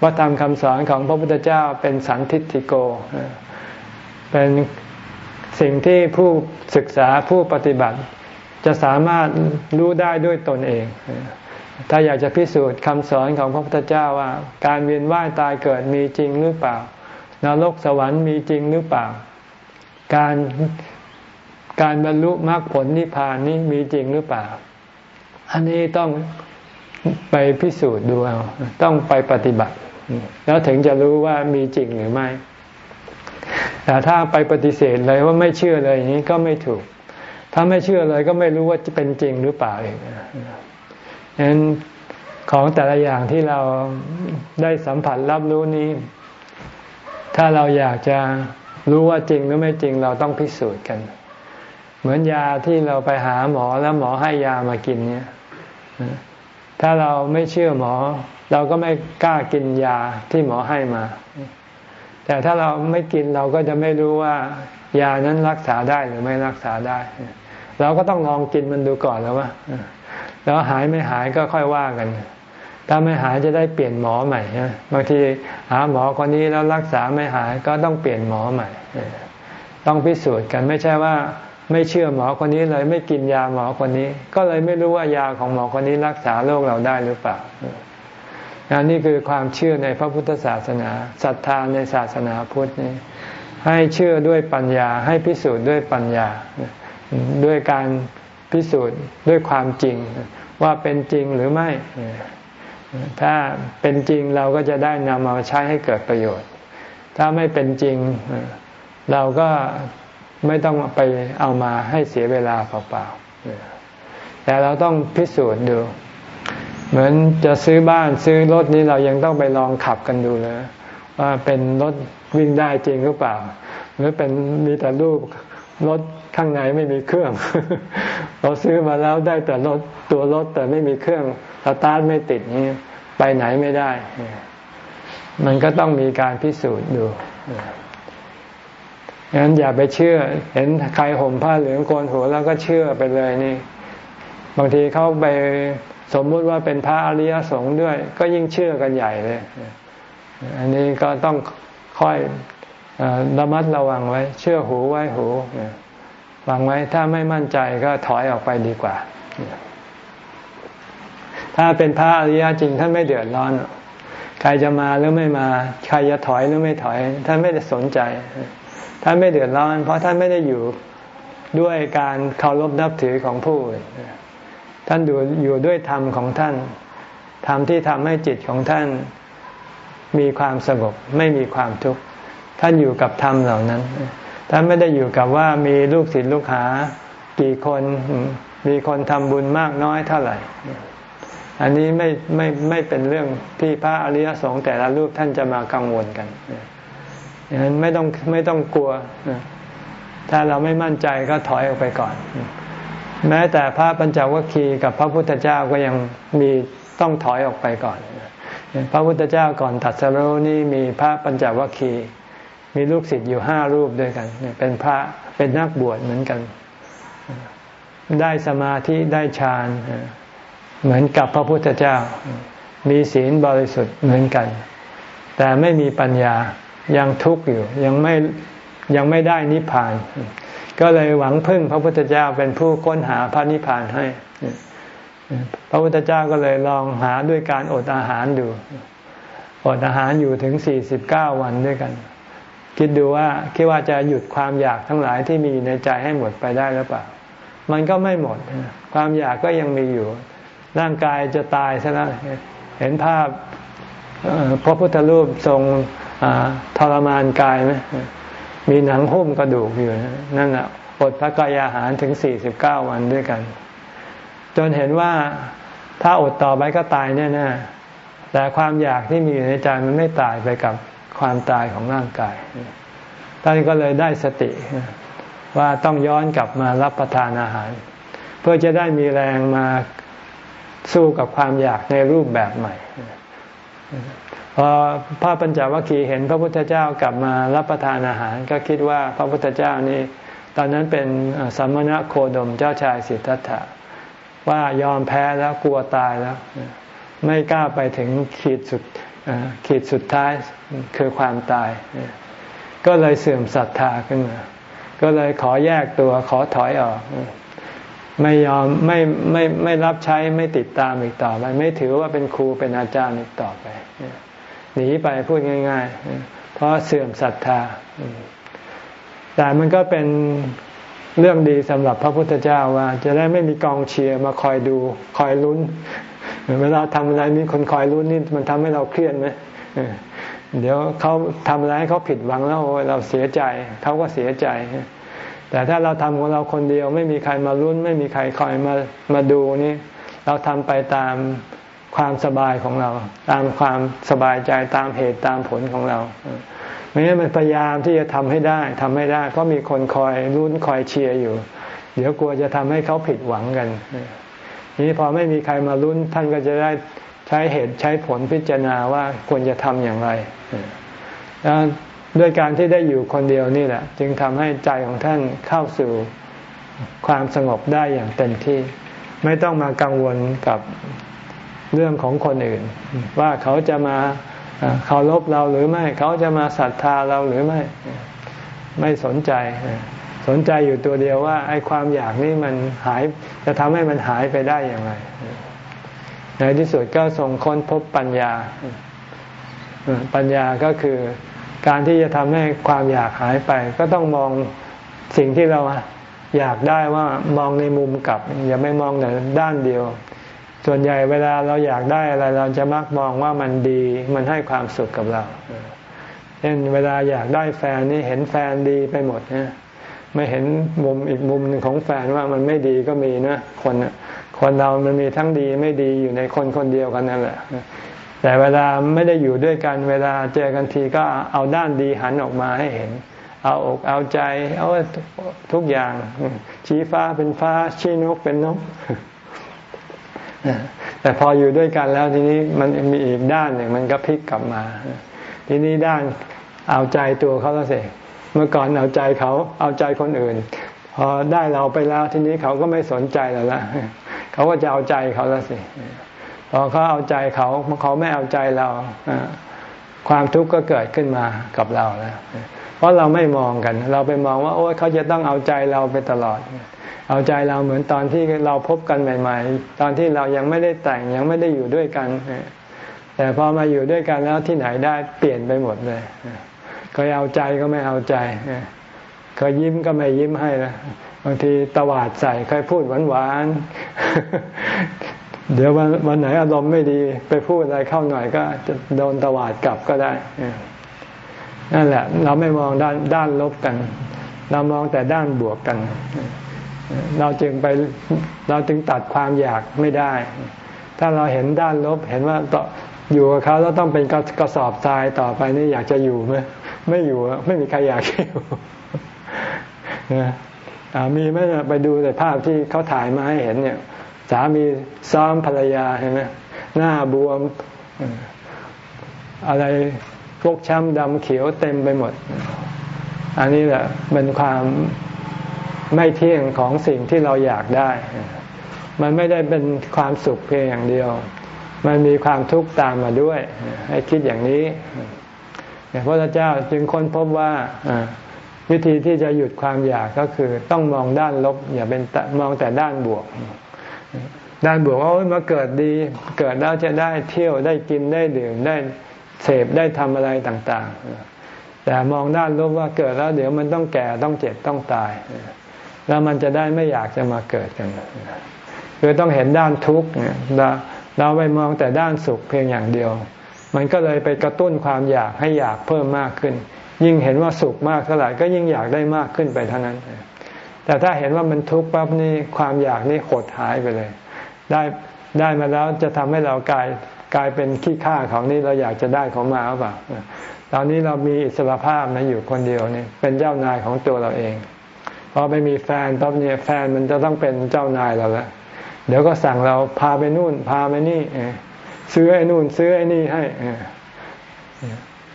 ว่าตามคำสอนของพระพุทธเจ้าเป็นสันทิฏฐิโก เป็นสิ่งที่ผู้ศึกษาผู้ปฏิบัติ จะสามารถรู้ได้ด้วยตนเอง ถ้าอยากจะพิสูจน์คำสอนของพระพุทธเจ้าว่า การเวียนว่ายตายเกิดมีจริงหรือเปล่านรกสวรรค์มีจริงหรือเปล่า การการบรรลุมรรคผลนิพพานนี้มีจริงหรือเปล่า อันนี้ต้องไปพิสูจน์ดูเอาต้องไปปฏิบัติ แล้วถึงจะรู้ว่ามีจริงหรือไม่ แต่ถ้าไปปฏิเสธเลยว่าไม่เชื่อเลยอย่างนี้ก็ไม่ถูก ถ้าไม่เชื่อเลยก็ไม่รู้ว่าจะเป็นจริงหรือเปล่าเอง ฉะนั้นของแต่ละอย่างที่เราได้สัมผัสรับรู้นี้ ถ้าเราอยากจะรู้ว่าจริงหรือไม่จริงเราต้องพิสูจน์กัน เหมือนยาที่เราไปหาหมอแล้วหมอให้ยามากินเนี่ยถ้าเราไม่เชื่อหมอ เราก็ไม่กล้ากินยาที่หมอให้มา แต่ถ้าเราไม่กินเราก็จะไม่รู้ว่ายานั้นรักษาได้หรือไม่รักษาได้ เราก็ต้องลองกินมันดูก่อนแล้วว่า แล้วหายไม่หายก็ค่อยว่ากัน ถ้าไม่หายจะได้เปลี่ยนหมอใหม่บางทีหาหมอคนนี้แล้วรักษาไม่หายก็ต้องเปลี่ยนหมอใหม่ ต้องพิสูจน์กันไม่ใช่ว่าไม่เชื่อหมอคนนี้เลยไม่กินยาหมอคนนี้ ก็เลยไม่รู้ว่ายาของหมอคนนี้รักษาโรคเราได้หรือเปล่านนี่คือความเชื่อในพระพุทธศาสนาศรัทธาในศาสนาพุทธนี่ให้เชื่อด้วยปัญญาให้พิสูจน์ด้วยปัญญา ด้วยการ พิสูจน์ด้วยความจริง ว่าเป็นจริงหรือไม่ ถ้าเป็นจริงเราก็จะได้นำมาใช้ให้เกิดประโยชน์ ถ้าไม่เป็นจริงเราก็ไม่ต้องไปเอามาให้เสียเวลาเปล่าๆแต่เราต้องพิสูจน์ดู เหมือนจะซื้อบ้านซื้อรถนี้เรายังต้องไปลองขับกันดูเลยว่าเป็นรถวิ่งได้จริงหรือเปล่า หรือเป็นมีแต่รูปรถ ข้างในไม่มีเครื่อง เราซื้อมาแล้วได้แต่รถตัวรถแต่ไม่มีเครื่องสตาร์ทไม่ติดนี่ไปไหนไม่ได้ มันก็ต้องมีการพิสูจน์ดูงั้นอย่าไปเชื่อ เห็นใครห่มผ้าเหลืองโกนหัวแล้วก็เชื่อไปเลยนี่ บางทีเขาไปสมมุติว่าเป็นพระอริยสงฆ์ด้วย ก็ยิ่งเชื่อกันใหญ่เลย อันนี้ก็ต้องค่อยระมัดระวังไว้ เชื่อหูไว้หู ฟังไว้ถ้าไม่มั่นใจก็ถอยออกไปดีกว่า ถ้าเป็นพระอริยจริงท่านไม่เดือดร้อน ใครจะมาหรือไม่มา ใครจะถอยหรือไม่ถอย ท่านไม่ได้สนใจ ท่านไม่เดือดร้อน เพราะท่านไม่ได้อยู่ด้วยการเคารพนับถือของผู้อื่นท่านอยู่อยู่ด้วยธรรมของท่านธรรมที่ทำให้จิตของท่านมีความสงบไม่มีความทุกข์ท่านอยู่กับธรรมเหล่านั้น ท่านไม่ได้อยู่กับว่ามีลูกศิษย์ลูกหา กี่คนมีคนทำบุญมากน้อยเท่าไหร่ อันนี้ไม่ไม่ไม่เป็นเรื่องที่พระอริยสงฆ์แต่ละรูปท่านจะมากังวลกันอย่างนั้นไม่ต้องไม่ต้องกลัว ถ้าเราไม่มั่นใจก็ถอยออกไปก่อน แม้แต่พระปัญจวัคคีย์กับพระพุทธเจ้าก็ยังมีต้องถอยออกไปก่อน พระพุทธเจ้าก่อนตัดสรุนี่มีพระปัญจวัคคีย์ มีลูกศิษย์อยู่ห้ารูปด้วยกันเป็นพระเป็นนักบวชเหมือนกัน ได้สมาธิได้ฌานเหมือนกับพระพุทธเจ้า มีศีลบริสุทธิ์เหมือนกัน แต่ไม่มีปัญญายังทุกข์อยู่ยังไม่ยังไม่ได้นิพพาน ก็เลยหวังพึ่งพระพุทธเจ้าเป็นผู้ค้นหาพระนิพพานให้ พระพุทธเจ้าก็เลยลองหาด้วยการอดอาหารดู อดอาหารอยู่ถึงสี่สิบเก้าวันด้วยกัน คิดดูว่าคิดว่าจะหยุดความอยากทั้งหลายที่มีในใจให้หมดไปได้หรือเปล่า มันก็ไม่หมด ความอยากก็ยังมีอยู่ ร่างกายจะตายซะแล้วเห็นภาพพระพุทธรูปทรงทรมานกายไหมมีหนังหุ้มกระดูกอยู่นั่นแหละอดพระกายอาหารถึงสี่สิบเก้าวันด้วยกัน จนเห็นว่าถ้าอดต่อไปก็ตายแน่ๆแต่ความอยากที่มีอยู่ในใจมันไม่ตายไปกับ ความตายของร่างกาย ท่านก็เลยได้สติว่าต้องย้อนกลับมารับประทานอาหาร เพื่อจะได้มีแรงมาสู้กับความอยากในรูปแบบใหม่พอพระปัญจวัคคีย์เห็นพระพุทธเจ้ากลับมารับประทานอาหาร ก็คิดว่าพระพุทธเจ้านี่ตอนนั้นเป็นสัมมณะโคดมเจ้าชายสิทธัตถะว่ายอมแพ้แล้วกลัวตายแล้ว ไม่กล้าไปถึงขีดสุดขีดสุดท้ายคือความตาย ก็เลยเสื่อมศรัทธาขึ้นมาก็เลยขอแยกตัวขอถอยออก ไม่ยอมไม่ไม่ไม่รับใช้ไม่ติดตามอีกต่อไป ไม่ถือว่าเป็นครูเป็นอาจารย์อีกต่อไปหนีไปพูดง่าย ๆ เพราะเสื่อมศรัทธา แต่มันก็เป็นเรื่องดีสำหรับพระพุทธเจ้าว่า จะได้ไม่มีกองเชียร์มาคอยดูคอยลุ้นเวลาทำอะไรมีคนคอยลุ้นนี่มันทำให้เราเครียดไหม เดี๋ยวเขาทำอะไรให้เขาผิดหวังแล้วเราเสียใจเขาก็เสียใจ แต่ถ้าเราทำของเราคนเดียว ไม่มีใครมาลุ้น ไม่มีใครคอยมามาดูนี่ เราทำไปตามความสบายของเรา ตามความสบายใจตามเหตุตามผลของเราไม่งั้นมันพยายามที่จะทำให้ได้ทำให้ได้ เพราะมีคนคอยรุ้นคอยเชียร์อยู่ เดี๋ยวกลัวจะทำให้เขาผิดหวังกันนี้พอไม่มีใครมารุ้นท่านก็จะได้ ใช้เหตุใช้ผลพิจารณาว่าควรจะทำอย่างไรแล้วด้วยการที่ได้อยู่คนเดียวนี่แหละ จึงทำให้ใจของท่านเข้าสู่ความสงบได้อย่างเต็มที่ ไม่ต้องมากังวลกับเรื่องของคนอื่น ว่าเขาจะมาเคารพเราหรือไม่ เขาจะมาศรัทธาเราหรือไม่ ไม่สนใจ สนใจอยู่ตัวเดียวว่าไอ้ความอยากนี่มันหาย จะทำให้มันหายไปได้อย่างไร ในที่สุดก็ส่งค้นพบปัญญา ปัญญาก็คือการที่จะทำให้ความอยากหายไป ก็ต้องมองสิ่งที่เราอยากได้ว่ามองในมุมกลับ อย่าไม่มองแต่ด้านเดียว ส่วนใหญ่เวลาเราอยากได้อะไรเราจะมักมองว่ามันดีมันให้ความสุขกับเราเช่นเวลาอยากได้แฟนนี่เห็นแฟนดีไปหมดนะไม่เห็นมุมอีกมุมหนึ่งของแฟนว่ามันไม่ดีก็มีนะคน คนเรามันมีทั้งดีไม่ดีอยู่ในคนคนเดียวกันนั่นแหละ แต่เวลาไม่ได้อยู่ด้วยกัน เวลาเจอกันทีก็เอาด้านดีหันออกมาให้เห็น เอาอกเอาใจ เอาทุกอย่าง ชี้ฟ้าเป็นฟ้า ชี้นกเป็นนก แต่พออยู่ด้วยกันแล้วทีนี้มันมีอีกด้านหนึ่งมันก็พลิกกลับมา ทีนี้ด้านเอาใจตัวเขาแล้วสิเมื่อก่อนเอาใจเขาเอาใจคนอื่น พอได้เราไปแล้วทีนี้เขาก็ไม่สนใจแล้วละ เขาก็จะเอาใจเขาแล้วสิพอเขาเอาใจเขาเขาไม่เอาใจเราความทุกข์ก็เกิดขึ้นมากับเราแล้วเพราะเราไม่มองกัน เราไปมองว่า โอ้เขาจะต้องเอาใจเราไปตลอด เอาใจเราเหมือนตอนที่เราพบกันใหม่ ๆ ตอนที่เรายังไม่ได้แต่งยังไม่ได้อยู่ด้วยกัน แต่พอมาอยู่ด้วยกันแล้วที่ไหนได้เปลี่ยนไปหมดเลยเคยเอาใจก็ไม่เอาใจเคยยิ้มก็ไม่ยิ้มให้นะ บางทีตวาดใส่เคยพูดหวานๆ เดี๋ยววันวันไหนอารมณ์ไม่ดีไปพูดอะไรเข้าหน่อยก็จะโดนตวาดกลับก็ได้ นั่นแหละ เราไม่มองด้านด้านลบกัน เรามองแต่ด้านบวกกัน เราจึงไปเราจึงตัดความอยากไม่ได้ ถ้าเราเห็นด้านลบเห็นว่าต่ออยู่กับเขาแล้วต้องเป็นกระสอบทรายต่อไปนี่อยากจะอยู่ไหมไม่อยู่ไม่มีใครอยากอยู่นะ มีไหมไปดูแต่ภาพที่เขาถ่ายมาให้เห็นเนี่ย สามีซ้อมภรรยาเห็นไหมหน้าบวมอะไรฟกช้ำดำเขียวเต็มไปหมด อันนี้แหละเป็นความไม่เที่ยงของสิ่งที่เราอยากได้ มันไม่ได้เป็นความสุขเพียงอย่างเดียว มันมีความทุกข์ตามมาด้วย ให้คิดอย่างนี้พระพุทธเจ้าจึงค้นพบว่า วิธีที่จะหยุดความอยากก็คือต้องมองด้านลบ อย่าเป็นมองแต่ด้านบวก ด้านบวกว่ามาเกิดดี เกิดแล้วจะได้เที่ยวได้กินได้ดื่มได้เสพได้ทำอะไรต่างๆ แต่มองด้านลบว่าเกิดแล้วเดี๋ยวมันต้องแก่ต้องเจ็บต้องตาย แล้วมันจะได้ไม่อยากจะมาเกิดกันคือต้องเห็นด้านทุกข์เราไปมองแต่ด้านสุขเพียงอย่างเดียว มันก็เลยไปกระตุ้นความอยากให้อยากเพิ่มมากขึ้น ยิ่งเห็นว่าสุขมากเท่าไหร่ก็ยิ่งอยากได้มากขึ้นไปเท่านั้น แต่ถ้าเห็นว่ามันทุกข์ปั๊บนี่ความอยากนี่หดหายไปเลย ได้ได้มาแล้วจะทำให้เรากลายกลายเป็นขี้ข้าเขานี่เราอยากจะได้เขามาหรือเปล่าตอนนี้เรามีอิสระภาพนะอยู่คนเดียวนี่เป็นเจ้านายของตัวเราเองพอไปมีแฟนปั๊บเนี่ยแฟนมันจะต้องเป็นเจ้านายเราแล้วเดี๋ยวก็สั่งเราพาไปนู่น พาไปนี่ซื้อไอ้นู่น ซื้อไอ้นี่ให้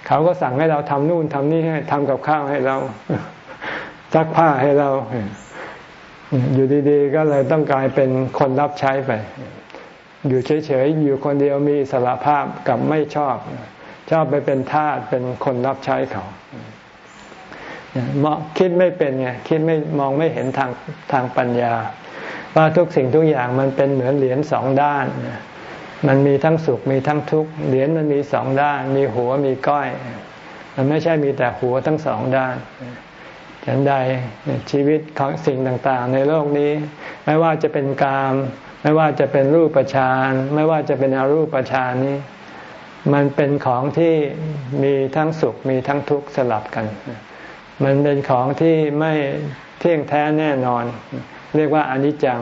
เขาก็สั่งให้เราทำนู่นทำนี่ให้ทำกับข้าวให้เราซักผ้าให้เราอยู่ดี ๆ ก็เลยต้องกลายเป็นคนรับใช้ไป อยู่เฉยๆอยู่คนเดียวมีสารภาพกับไม่ชอบ ชอบไปเป็นทาสเป็นคนรับใช้เขาคิดไม่เป็นไงคิดไม่มองไม่เห็นทางทางปัญญา ว่าทุกสิ่งทุกอย่างมันเป็นเหมือนเหรียญสองด้าน มันมีทั้งสุขมีทั้งทุกข์เหรียญมันมีสองด้าน มีหัวมีก้อย มันไม่ใช่มีแต่หัวทั้งสองด้านฉันใดชีวิตของสิ่งต่างๆ ในโลกนี้ ไม่ว่าจะเป็นกาม ไม่ว่าจะเป็นรูปประชานไม่ว่าจะเป็นอรูปประชานนี้ มันเป็นของที่มีทั้งสุขมีทั้งทุกข์สลับกัน มันเป็นของที่ไม่เที่ยงแท้แน่นอน เรียกว่าอนิจจัง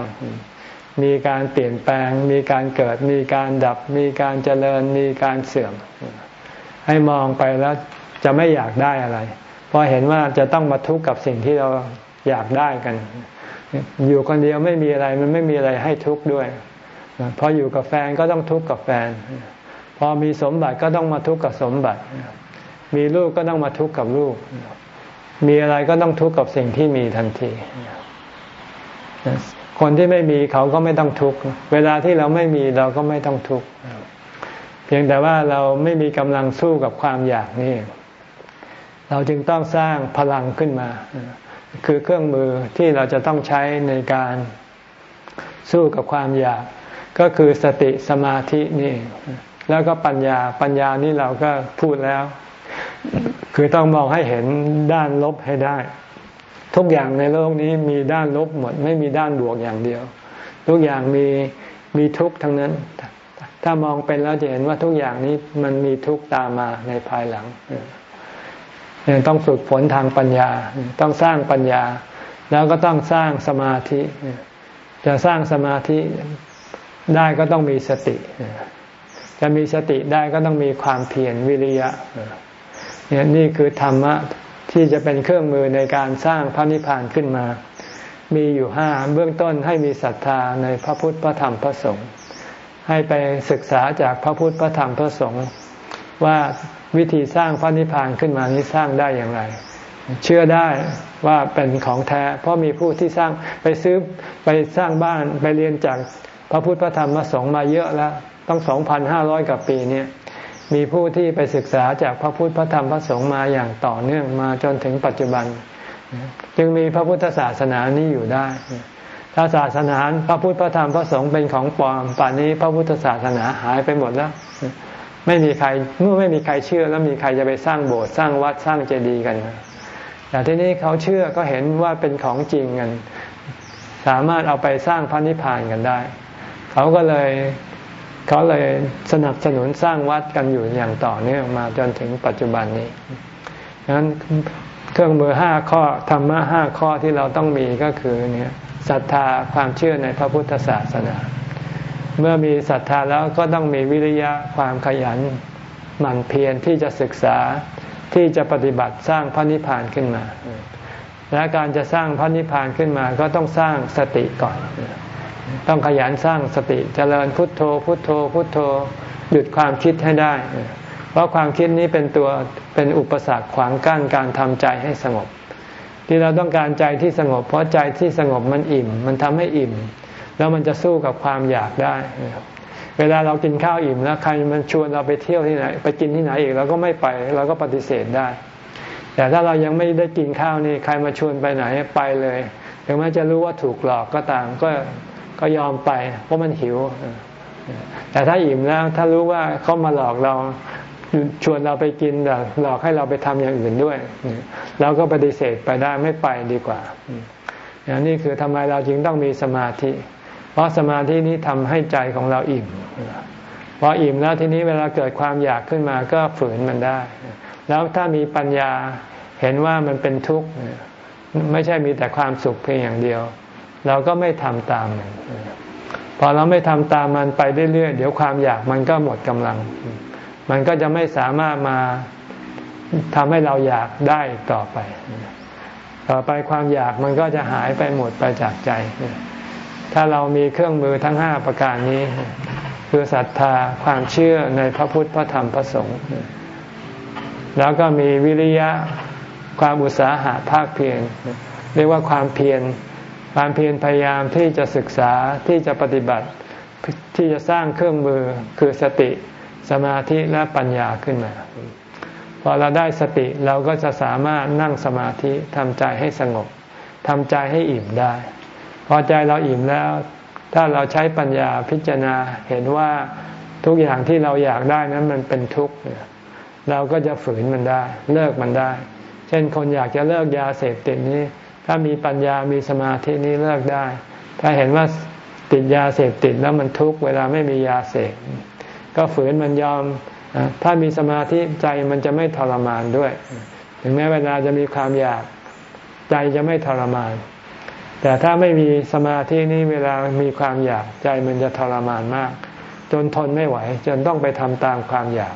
มีการเปลี่ยนแปลง มีการเกิด มีการดับ มีการเจริญ มีการเสื่อม ให้มองไปแล้วจะไม่อยากได้อะไร เพราะเห็นว่าจะต้องมาทุกข์กับสิ่งที่เราอยากได้กัน อยู่คนเดียวไม่มีอะไรมันไม่มีอะไรให้ทุกข์ด้วยพออยู่กับแฟนก็ต้องทุกข์กับแฟน พอมีสมบัติก็ต้องมาทุกข์กับสมบัติ มีลูกก็ต้องมาทุกข์กับลูก มีอะไรก็ต้องทุกข์กับสิ่งที่มีทันที คนที่ไม่มีเขาก็ไม่ต้องทุกข์เวลาที่เราไม่มีเราก็ไม่ต้องทุกข์เพียงแต่ว่าเราไม่มีกำลังสู้กับความอยากนี่ เราจึงต้องสร้างพลังขึ้นมา คือเครื่องมือที่เราจะต้องใช้ในการสู้กับความอยาก ก็คือสติสมาธินี่ แล้วก็ปัญญาปัญญานี่เราก็พูดแล้ว คือต้องมองให้เห็นด้านลบให้ได้ ทุกอย่างในโลกนี้มีด้านลบหมด ไม่มีด้านบวกอย่างเดียว ทุกอย่างมีมีทุกข์ทั้งนั้น ถ้ามองเป็นแล้วจะเห็นว่าทุกอย่างนี้มันมีทุกข์ตามมาในภายหลังเนี่ยต้องฝึกฝนทางปัญญา ต้องสร้างปัญญา แล้วก็ต้องสร้างสมาธิ จะสร้างสมาธิได้ก็ต้องมีสติ จะมีสติได้ก็ต้องมีความเพียรวิริยะเนี่ยนี่คือธรรมะ ที่จะเป็นเครื่องมือในการสร้างพระนิพพานขึ้นมา มีอยู่ห้าเบื้องต้นให้มีศรัทธาในพระพุทธพระธรรมพระสงฆ์ให้ไปศึกษาจากพระพุทธพระธรรมพระสงฆ์ว่าวิธีสร้างพระนิพพานขึ้นมานี้สร้างได้อย่างไร เชื่อได้ว่าเป็นของแท้ เพราะมีผู้ที่สร้างไปซื้อไปสร้างบ้านไปเรียนจากพระพุทธพระธรรมพระสงฆ์มาเยอะแล้วต้องสองพันห้าร้อยกว่าปีเนี่ย มีผู้ที่ไปศึกษาจากพระพุทธพระธรรมพระสงฆ์มาอย่างต่อเนื่องมาจนถึงปัจจุบัน จึงมีพระพุทธศาสนานี้อยู่ได้ ถ้าศาสนาพระพุทธพระธรรมพระสงฆ์เป็นของปลอมป่านนี้พระพุทธศาสนาหายไปหมดแล้ว ไม่มีใครเมื่อไม่มีใครเชื่อแล้วมีใครจะไปสร้างโบสถ์สร้างวัดสร้างเจดีย์กันแต่ที่นี้เขาเชื่อก็เห็นว่าเป็นของจริงกัน สามารถเอาไปสร้างพระนิพพานกันได้ เขาก็เลย เขาเลยสนับสนุนสร้างวัดกันอยู่อย่างต่อเนื่องมาจนถึงปัจจุบันนี้ดังนั้นเครื่องมือห้าข้อธรรมะห้าข้อที่เราต้องมีก็คือเนี่ยศรัทธาความเชื่อในพระพุทธศาสนา เมื่อมีศรัทธาแล้วก็ต้องมีวิริยะความขยันหมั่นเพียรที่จะศึกษาที่จะปฏิบัติสร้างพระนิพพานขึ้นมา และการจะสร้างพระนิพพานขึ้นมาก็ต้องสร้างสติก่อน ต้องขยันสร้างสติเจริญพุทโธ พุทโธ พุทโธ หยุดความคิดให้ได้ เพราะความคิดนี้เป็นตัวเป็นอุปสรรคขวางกั้นการทำใจให้สงบ ที่เราต้องการใจที่สงบ เพราะใจที่สงบมันอิ่ม มันทำให้อิ่ม แล้วมันจะสู้กับความอยากได้ เวลาเรากินข้าวอิ่มแล้วใครมันชวนเราไปเที่ยวที่ไหน ไปกินที่ไหนอีกเราก็ไม่ไปเราก็ปฏิเสธได้แต่ถ้าเรายังไม่ได้กินข้าวนี่ใครมาชวนไปไหนไปเลยถึงแม้จะรู้ว่าถูกหลอกก็ตามก็ ก็ยอมไป เพราะมันหิว แต่ถ้าอิ่มแล้วถ้ารู้ว่าเขามาหลอกเราชวนเราไปกินหลอกให้เราไปทำอย่างอื่นด้วยเราก็ปฏิเสธไปได้ไม่ไปดีกว่าอย่างนี้คือทำไมเราจึงต้องมีสมาธิ เพราะสมาธินี้ทำให้ใจของเราอิ่มพออิ่มแล้วทีนี้เวลาเกิดความอยากขึ้นมาก็ฝืนมันได้ แล้วถ้ามีปัญญาเห็นว่ามันเป็นทุกข์ไม่ใช่มีแต่ความสุขเพียงอย่างเดียว เราก็ไม่ทำตามมันพอเราไม่ทำตามมันไปเรื่อยๆเดี๋ยวความอยากมันก็หมดกำลัง มันก็จะไม่สามารถมาทำให้เราอยากได้ต่อไป ต่อไปความอยากมันก็จะหายไปหมดไปจากใจ ถ้าเรามีเครื่องมือทั้งห้าประการนี้ คือศรัทธาความเชื่อในพระพุทธพระธรรมพระสงฆ์แล้วก็มีวิริยะความอุตสาหะภาคเพียรเรียกว่าความเพียร ความเพียรพยายามที่จะศึกษาที่จะปฏิบัติที่จะสร้างเครื่องมือคือสติสมาธิและปัญญาขึ้นมาพอเราได้สติเราก็จะสามารถนั่งสมาธิทำใจให้สงบทำใจให้อิ่มได้ พอใจเราอิ่มแล้ว ถ้าเราใช้ปัญญาพิจารณาเห็นว่าทุกอย่างที่เราอยากได้นั้นมันเป็นทุกข์เราก็จะฝืนมันได้ เลิกมันได้ เช่นคนอยากจะเลิกยาเสพติดนี้ ถ้ามีปัญญามีสมาธินี้เลิกได้ ถ้าเห็นว่าติดยาเสพติดแล้วมันทุกข์เวลาไม่มียาเสพก็ฝืนมันยอม ถ้ามีสมาธิใจมันจะไม่ทรมานด้วย ถึงแม้เวลาจะมีความอยากใจจะไม่ทรมาน แต่ถ้าไม่มีสมาธินี้เวลามีความอยากใจมันจะทรมานมาก จนทนไม่ไหว จนต้องไปทำตามความอยาก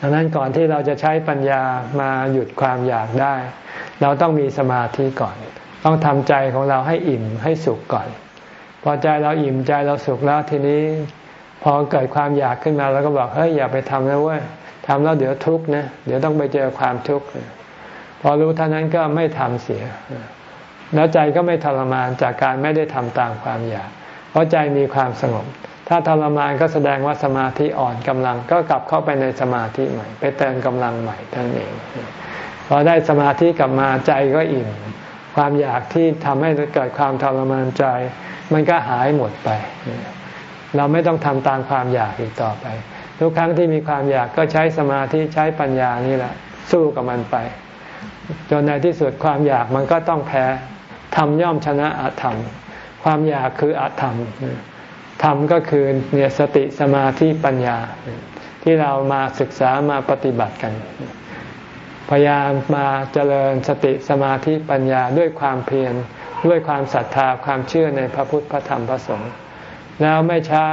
ดังนั้นก่อนที่เราจะใช้ปัญญามาหยุดความอยากได้ เราต้องมีสมาธิก่อน ต้องทำใจของเราให้อิ่มให้สุขก่อน พอใจเราอิ่มใจเราสุขแล้วทีนี้ พอเกิดความอยากขึ้นมาเราก็บอกเฮ้ยอย่าไปทำนะเว้ยทำแล้วเดี๋ยวทุกข์นะเดี๋ยวต้องไปเจอความทุกข์พอรู้เท่านั้นก็ไม่ทำเสีย แล้วใจก็ไม่ทรมานจากการไม่ได้ทำตามความอยาก เพราะใจมีความสงบ ถ้าทรมานก็แสดงว่าสมาธิอ่อนกำลัง ก็กลับเข้าไปในสมาธิใหม่ ไปเติมกำลังใหม่ทั้งเอง พอได้สมาธิกลับมาใจก็อิ่ม ความอยากที่ทำให้เกิดความทรมานใจ มันก็หายหมดไป เราไม่ต้องทำตามความอยากอีกต่อไป ทุกครั้งที่มีความอยากก็ใช้สมาธิใช้ปัญญานี่แหละ สู้กับมันไป จนในที่สุดความอยากมันก็ต้องแพ้ทำย่อมชนะอธรรม ความอยากคืออธรรมธรรมก็คือเนี่ยสติสมาธิปัญญา ที่เรามาศึกษามาปฏิบัติกัน พยายามมาเจริญสติสมาธิปัญญาด้วยความเพียรด้วยความศรัทธาความเชื่อในพระพุทธพระธรรมพระสงฆ์แล้วไม่ช้า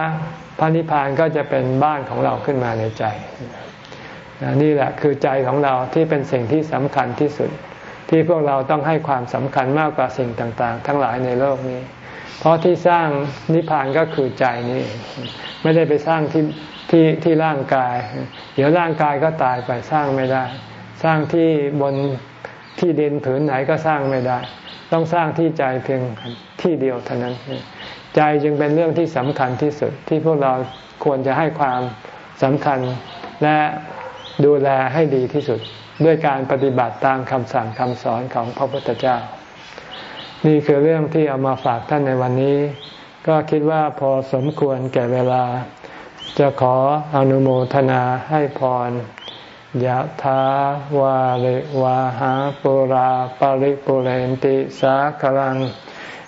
พระนิพพานก็จะเป็นบ้านของเราขึ้นมาในใจนี่แหละคือใจของเราที่เป็นสิ่งที่สำคัญที่สุด ที่พวกเราต้องให้ความสำคัญมากกว่าสิ่งต่าง ๆ ทั้งหลายในโลกนี้ เพราะที่สร้างนิพพานก็คือใจนี่ไม่ได้ไปสร้างที่ที่ที่ร่างกาย เดี๋ยวร่างกายก็ตายไปสร้างไม่ได้ สร้างที่บนที่ดินผืนไหนก็สร้างไม่ได้ ต้องสร้างที่ใจเพียงที่เดียวเท่านั้น ใจจึงเป็นเรื่องที่สำคัญที่สุดที่พวกเราควรจะให้ความสำคัญและดูแลให้ดีที่สุดด้วยการปฏิบัติตามคำสั่งคำสอนของพระพุทธเจ้า นี่คือเรื่องที่เอามาฝากท่านในวันนี้ ก็คิดว่าพอสมควรแก่เวลา จะขออนุโมทนาให้พร ยะถาวาริวาหาปุราปาริปุเรนติสาคลัง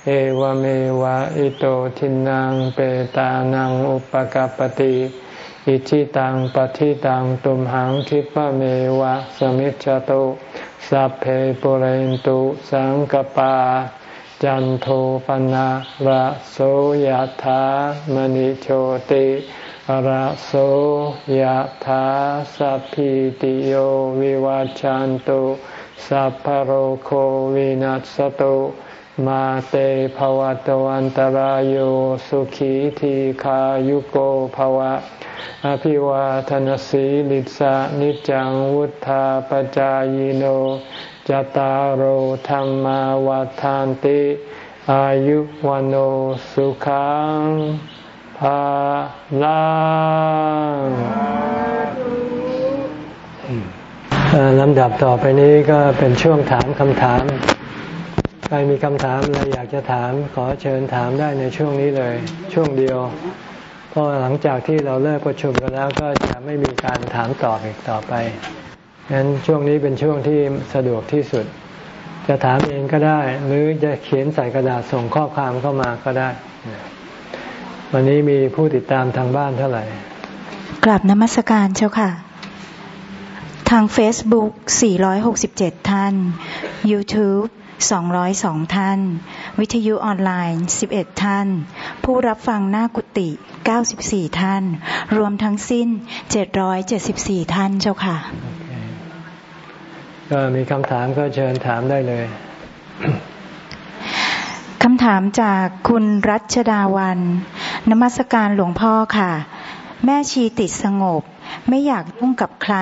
เอวเมวะอิโตทินังเปตานังอุปกปติอิชิตังปฏิตังตุมหังคิปะเมวะสมิจจตุสัพเพปุเรนตุสังกปา จันโทปนะระโสยธามณิโชติ ระโสยธาสัพพิติโยวิวัจจันตุสัพพโรโควินัสตุมาเตภวัตวันตารโยสุขีทีขายุโกภวะ อภิวาทนสีลิสานิจังวุธาปจายโนจตารโหธรรมวาทานติ อายุวันโอสุขัง ภาลังลำดับต่อไปนี้ก็เป็นช่วงถามคำถาม ใครมีคำถามอะไรอยากจะถามขอเชิญถามได้ในช่วงนี้เลย ช่วงเดียว เพราะหลังจากที่เราเลิกประชุมกันแล้วก็จะไม่มีการถามตอบอีกต่อไปฉะนั้นช่วงนี้เป็นช่วงที่สะดวกที่สุด จะถามเองก็ได้ หรือจะเขียนใส่กระดาษส่งข้อความเข้ามาก็ได้ วันนี้มีผู้ติดตามทางบ้านเท่าไหร่ กลับนมัสการเจ้าค่ะ ทาง Facebook 467 ท่าน YouTube 202 ท่าน วิทยุออนไลน์ 11 ท่าน ผู้รับฟังหน้ากุฏิ94 ท่าน รวมทั้งสิ้น 774 ท่านเจ้าค่ะ ก็มีคำถามก็เชิญถามได้เลย คำถามจากคุณรัชดาวัน นมัสการหลวงพ่อค่ะ แม่ชีติดสงบ ไม่อยากยุ่งกับใคร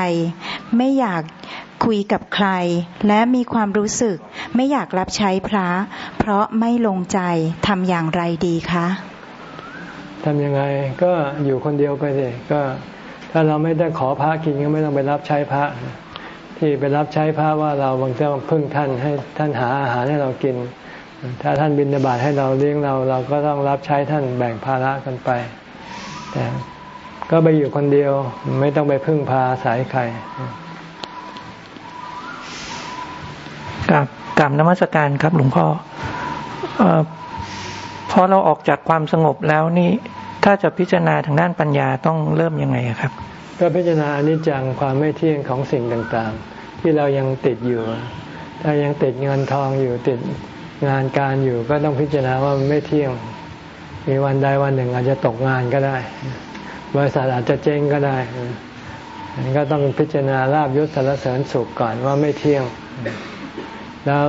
ไม่อยากคุยกับใคร และมีความรู้สึก ไม่อยากรับใช้พระ เพราะไม่ลงใจทำอย่างไรดีคะทำยังไงก็อยู่คนเดียวไปเลยก็ถ้าเราไม่ได้ขอพระกินก็ไม่ต้องไปรับใช้พระ ที่ไปรับใช้พระว่าเราบางทีพึ่งท่านให้ท่านหาอาหารให้เรากิน ถ้าท่านบิณฑบาตให้เราเลี้ยงเรา เราก็ต้องรับใช้ท่านแบ่งภาระกันไปแต่ก็ไปอยู่คนเดียวไม่ต้องไปพึ่งพาสายใครกับกับนมัสการครับ หลวงพ่ออพอเราออกจากความสงบแล้วนี่ ถ้าจะพิจารณาทางด้านปัญญาต้องเริ่มยังไงครับ ก็พิจารณาอนิจจังความไม่เที่ยงของสิ่งต่างๆ ที่เรายังติดอยู่ ถ้ายังติดเงินทองอยู่ติด งานการอยู่ก็ต้องพิจารณาว่ามันไม่เที่ยง มีวันใดวันหนึ่งอาจจะตกงานก็ได้ บริษัทอาจจะเจ๊งก็ได้ก็ต้องพิจารณาลาบยศสารเสริญสุขก่อนว่าไม่เที่ยง แล้ว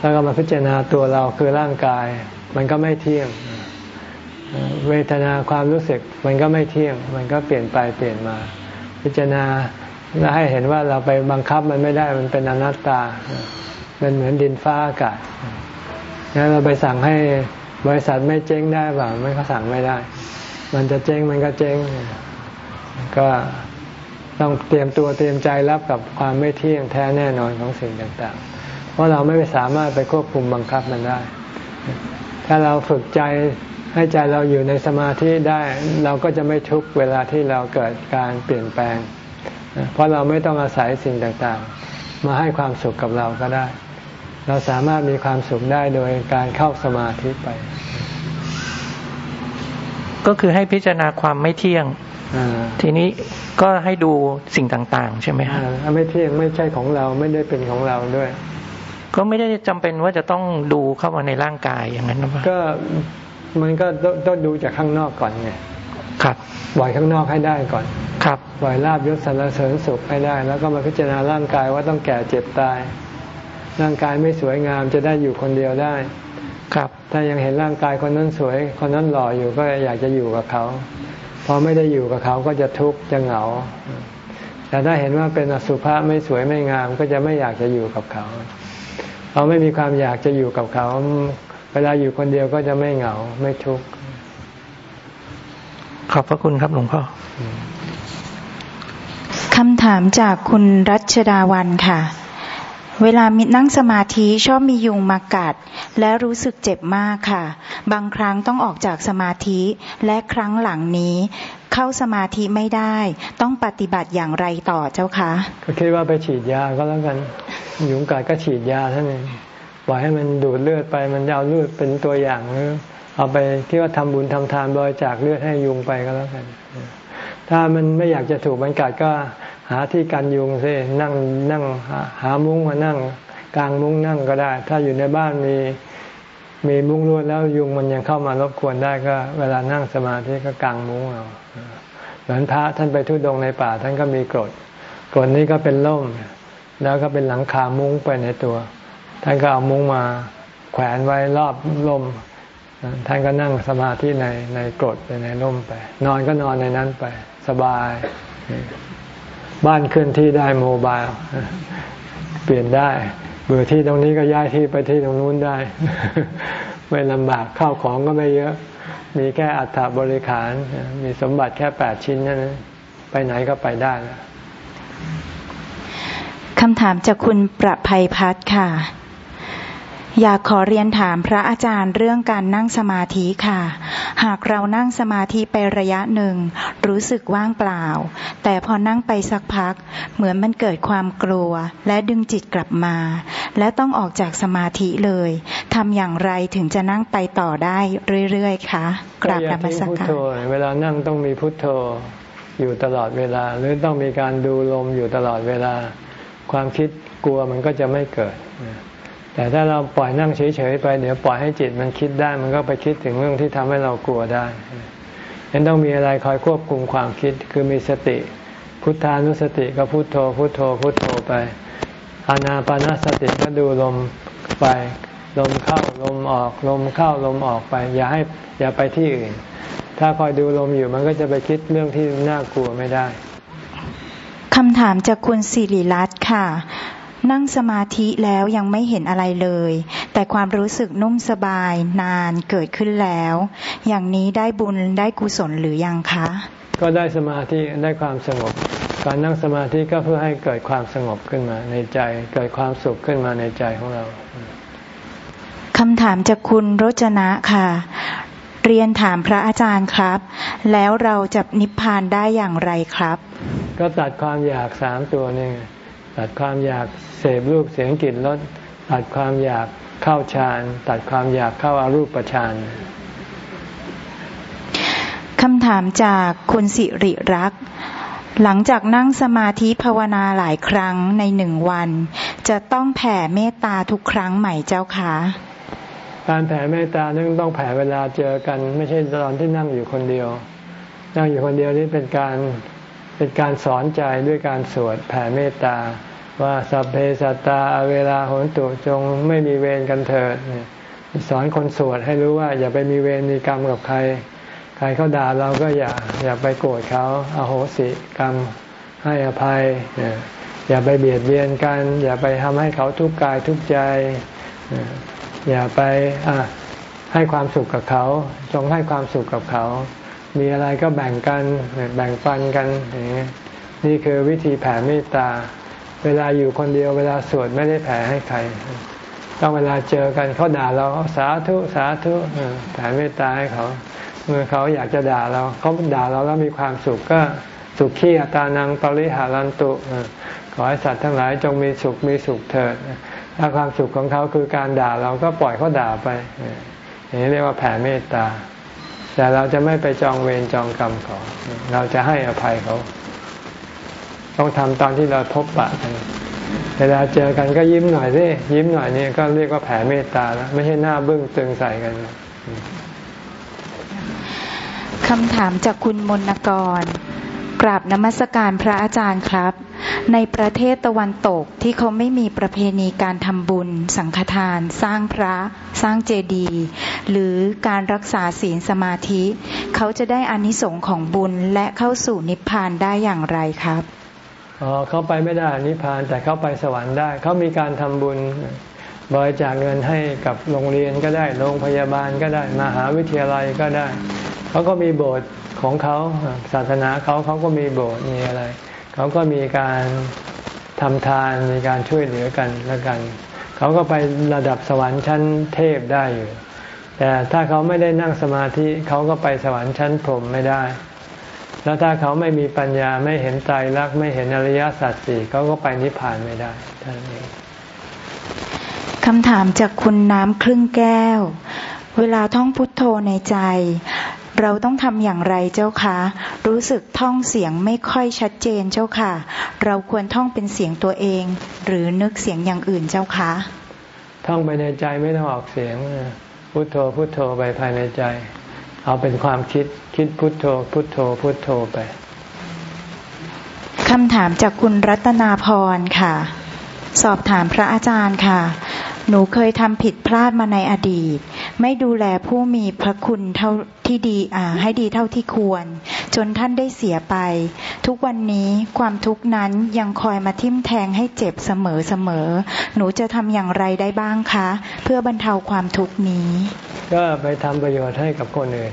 แล้วก็มาพิจารณาตัวเราคือร่างกาย มันก็ไม่เที่ยง เวทนาความรู้สึก มันก็ไม่เที่ยง มันก็เปลี่ยนไปเปลี่ยนมา พิจารณาแล้วให้เห็นว่าเราไปบังคับมันไม่ได้มันเป็นอนัตตาเป็นเหมือนดินฟ้าอากาศ งั้นเราไปสั่งให้บริษัทไม่เจ๊งได้เปล่าไม่ก็สั่งไม่ได้ มันจะเจ๊งมันก็เจ๊ง ก็ต้องเตรียมตัวเตรียมใจรับกับความไม่เที่ยงแท้แน่นอนของสิ่งต่างๆ เพราะเราไม่สามารถไปควบคุมบังคับมันได้ ถ้าเราฝึกใจให้ใจเราอยู่ในสมาธิได้ เราก็จะไม่ทุกเวลาที่เราเกิดการเปลี่ยนแปลง เพราะเราไม่ต้องอาศัยสิ่งต่างๆ มาให้ความสุขกับเราก็ได้ เราสามารถมีความสุขได้โดยการเข้าสมาธิไป ก็คือให้พิจารณาความไม่เที่ยงทีนี้ก็ให้ดูสิ่งต่าง ๆ ใช่ไหมครับไม่เที่ยงไม่ใช่ของเราไม่ได้เป็นของเราด้วย ก็ไม่ได้จำเป็นว่าจะต้องดูเข้ามาในร่างกายอย่างนั้นนะก็มันก็ต้องดูจากข้างนอกก่อนไงครับปล่อยข้างนอกให้ได้ก่อน ครับปล่อยลาบยศสรรเสริญสุขให้ได้ แล้วก็มาพิจารณาร่างกายว่าต้องแก่เจ็บตาย ร่างกายไม่สวยงามจะได้อยู่คนเดียวได้ ครับ ถ้ายังเห็นร่างกายคนนั้นสวย คนนั้นหล่ออยู่ก็อยากจะอยู่กับเขาพอไม่ได้อยู่กับเขาก็จะทุกข์จะเหงาฉแต่ถ้าเห็นว่าเป็นอสุภะไม่สวยไม่งาม ก็จะไม่อยากจะอยู่กับเขา เราไม่มีความอยากจะอยู่กับเขา เวลาอยู่คนเดียวก็จะไม่เหงาไม่ทุกข์ ขอบพระคุณครับหลวงพ่อคำถามจากคุณรัชดาวันค่ะ เวลามินั่งสมาธิชอบมียุงมากัด และรู้สึกเจ็บมากค่ะ บางครั้งต้องออกจากสมาธิและครั้งหลังนี้ เข้าสมาธิไม่ได้ ต้องปฏิบัติอย่างไรต่อเจ้าคะก็คิดว่าไปฉีดยาก็แล้วกัน ยุงกัดก็ฉีดยาท่านเองปล่อยให้มันดูดเลือดไปมันเอาเลือดเป็นตัวอย่างเอาไปที่ว่าทำบุญทำทานบริจาคเลือดให้ยุงไปก็แล้วกัน ถ้ามันไม่อยากจะถูกมันกัดก็ หาที่กันยุงซินั่งนั่งหามุ้งมานั่ง กลางมุ้งนั่งก็ได้ ถ้าอยู่ในบ้านมีมีมุ้งลวดแล้วยุงมันยังเข้ามารบกวนได้ก็ เวลานั่งสมาธิก็กางมุ้งเอาเหมือนพระท่านไปทุดงในป่าท่านก็มีกรดกรดนี้ก็เป็นล่ม แล้วก็เป็นหลังคามุ้งไปในตัว ท่านก็เอามุ้งมาแขวนไว้รอบลมท่านก็นั่งสมาธิในในกรดไปในร่มไป นอนก็นอนในนั้นไป สบาย บ้านเคลื่อนที่ได้โมบายเปลี่ยนได้เบื่อที่ตรงนี้ก็ย้ายที่ไปที่ตรงนู้นได้ ไม่ลำบากข้าวของก็ไม่เยอะ มีแค่อัฐบริขาร มีสมบัติแค่แปดชิ้นนั้นไปไหนก็ไปได้คำถามจากคุณประภัยพัฒน์ค่ะ อยากขอเรียนถามพระอาจารย์เรื่องการนั่งสมาธิค่ะ หากเรานั่งสมาธิไประยะหนึ่ง รู้สึกว่างเปล่า แต่พอนั่งไปสักพัก เหมือนมันเกิดความกลัว และดึงจิตกลับมา และต้องออกจากสมาธิเลยทำอย่างไรถึงจะนั่งไปต่อได้เรื่อยๆคะกราบนมัสการเวลานั่งต้องมีพุทโธอยู่ตลอดเวลา หรือต้องมีการดูลมอยู่ตลอดเวลา ความคิดกลัวมันก็จะไม่เกิด แต่ถ้าเราปล่อยนั่งเฉยๆไปเดี๋ยวปล่อยให้จิตมันคิดได้ มันก็ไปคิดถึงเรื่องที่ทำให้เรากลัวได้ฉะนั้นต้องมีอะไรคอยควบคุมความคิดคือมีสติ พุทธานุสติก็พุทโธ พุทโธ พุทโธไปอานาปานาสติก็ดูลมไปลมเข้าลมออกลมเข้าลมออกไป อย่าให้อย่าไปที่อื่น ถ้าคอยดูลมอยู่มันก็จะไปคิดเรื่องที่น่ากลัวไม่ได้คำถามจากคุณสิริรัตน์ค่ะ นั่งสมาธิแล้วยังไม่เห็นอะไรเลย แต่ความรู้สึกนุ่มสบายนานเกิดขึ้นแล้ว อย่างนี้ได้บุญได้กุศลหรือยังคะ ก็ได้สมาธิได้ความสงบ การนั่งสมาธิก็เพื่อให้เกิดความสงบขึ้นมาในใจ เกิดความสุขขึ้นมาในใจของเราคำถามจากคุณรจนะค่ะ เรียนถามพระอาจารย์ครับ แล้วเราจะนิพพานได้อย่างไรครับ ก็ตัดความอยากสามตัวนี่ ตัดความอยากเสพรูปเสียงกลิ่นรสตัดความอยากเข้าฌานตัดความอยากเข้าอารูปฌานคำถามจากคุณสิริรักษ์หลังจากนั่งสมาธิภาวนาหลายครั้งในหนึ่งวัน จะต้องแผ่เมตตาทุกครั้งใหม่เจ้าคะการแผ่เมตตานี่ต้องแผ่เวลาเจอกัน ไม่ใช่ตอนที่นั่งอยู่คนเดียว นั่งอยู่คนเดียวนี่เป็นการเป็นการสอนใจด้วยการสวดแผ่เมตตา ว่าสัพเพสัตตาเวลาโหนตุจงไม่มีเวรกันเถิดสอนคนสวดให้รู้ว่า อย่าไปมีเวรมีกรรมกับใคร ใครเขาด่าเราก็อย่าอย่าไปโกรธเขาอาโหสิกรรมให้อภัย อย่าไปเบียดเบียนกัน อย่าไปทำให้เขาทุกข์กายทุกข์ใจ อย่าไปให้ความสุขกับเขา จงให้ความสุขกับเขา มีอะไรก็แบ่งกันแบ่งปันกันนี่คือวิธีแผ่เมตตา เวลาอยู่คนเดียวเวลาสวดไม่ได้แผ่ให้ใคร ต้องเวลาเจอกันเขาด่าเราสาธุสาธุแผ่เมตตาให้เขาเมื่อเขาอยากจะด่าเราเขาด่าเราแล้วมีความสุขก็สุขขี้อตานังปริหารันตุขอให้สัตว์ทั้งหลายจงมีสุขมีสุขเถิดถ้าความสุขของเขาคือการด่าเราก็ปล่อยเขาด่าไปอย่างนี้เรียกว่าแผ่เมตตา แต่เราจะไม่ไปจองเวรจองกรรมเขาเราจะให้อภัยเขา ต้องทำตอนที่เราพบปะกันเวลาเจอกันก็ยิ้มหน่อยสิยิ้มหน่อยนี่ก็เรียกว่าแผ่เมตตาแล้วไม่ใช่หน้าบึ้งตึงใส่กันคำถามจากคุณมนกร กราบนมัสการพระอาจารย์ครับ ในประเทศตะวันตกที่เขาไม่มีประเพณีการทำบุญ สังฆทาน สร้างพระ สร้างเจดีย์หรือการรักษาศีลสมาธิ เขาจะได้อานิสงส์ของบุญและเข้าสู่นิพพานได้อย่างไรครับ เขาไปไม่ได้นิพพานแต่เขาไปสวรรค์ได้ เขามีการทำบุญบริจาคเงินให้กับโรงเรียนก็ได้ โรงพยาบาลก็ได้มหาวิทยาลัยก็ได้ เขาก็มีโบสถ์ของเขาศาสนาเขาเขาก็มีโบสถ์มีอะไร เขาก็มีการทำทานมีการช่วยเหลือกันแล้วกัน เขาก็ไประดับสวรรค์ชั้นเทพได้อยู่ แต่ถ้าเขาไม่ได้นั่งสมาธิเขาก็ไปสวรรค์ชั้นพรหมไม่ได้ แล้วถ้าเขาไม่มีปัญญาไม่เห็นใจรักไม่เห็นอริยสัจสี่เขาก็ไปนิพพานไม่ได้ท่านเองคำถามจากคุณน้ำครึ่งแก้ว เวลาท่องพุทโธในใจ เราต้องทำอย่างไรเจ้าคะ รู้สึกท่องเสียงไม่ค่อยชัดเจนเจ้าค่ะ เราควรท่องเป็นเสียงตัวเอง หรือนึกเสียงอย่างอื่นเจ้าคะ ท่องไปในใจไม่ต้องออกเสียงพุทโธพุทโธไปภายในใจ เอาเป็นความคิดคิดพุทโธ พุทโธ พุทโธไปคำถามจากคุณรัตนาพรค่ะ สอบถามพระอาจารย์ค่ะ หนูเคยทำผิดพลาดมาในอดีต ไม่ดูแลผู้มีพระคุณเท่าที่ดีอ่าให้ดีเท่าที่ควร จนท่านได้เสียไป ทุกวันนี้ความทุกข์นั้นยังคอยมาทิ่มแทงให้เจ็บเสมอเสมอ หนูจะทำอย่างไรได้บ้างคะ เพื่อบรรเทาความทุกข์นี้ ก็ไปทำประโยชน์ให้กับคนอื่น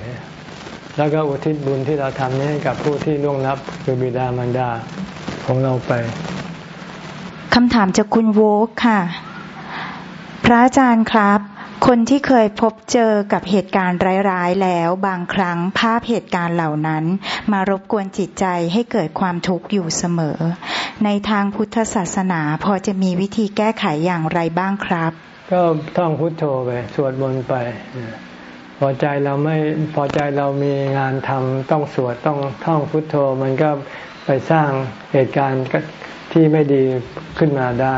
แล้วก็อุทิศบุญที่เราทำนี้ให้กับผู้ที่ล่วงลับคือบิดามารดาของเราไปคำถามจากคุณโวกค่ะ พระอาจารย์ครับ คนที่เคยพบเจอกับเหตุการณ์ร้ายๆแล้วบางครั้งภาพเหตุการณ์เหล่านั้น มารบกวนจิตใจให้เกิดความทุกข์อยู่เสมอ ในทางพุทธศาสนาพอจะมีวิธีแก้ไขอย่างไรบ้างครับ ก็ท่องพุทโธไปสวดมนต์ไป พอใจเราไม่พอใจเรามีงานทำต้องสวดต้องท่องพุทโธมันก็ไปสร้างเหตุการณ์ที่ไม่ดีขึ้นมาได้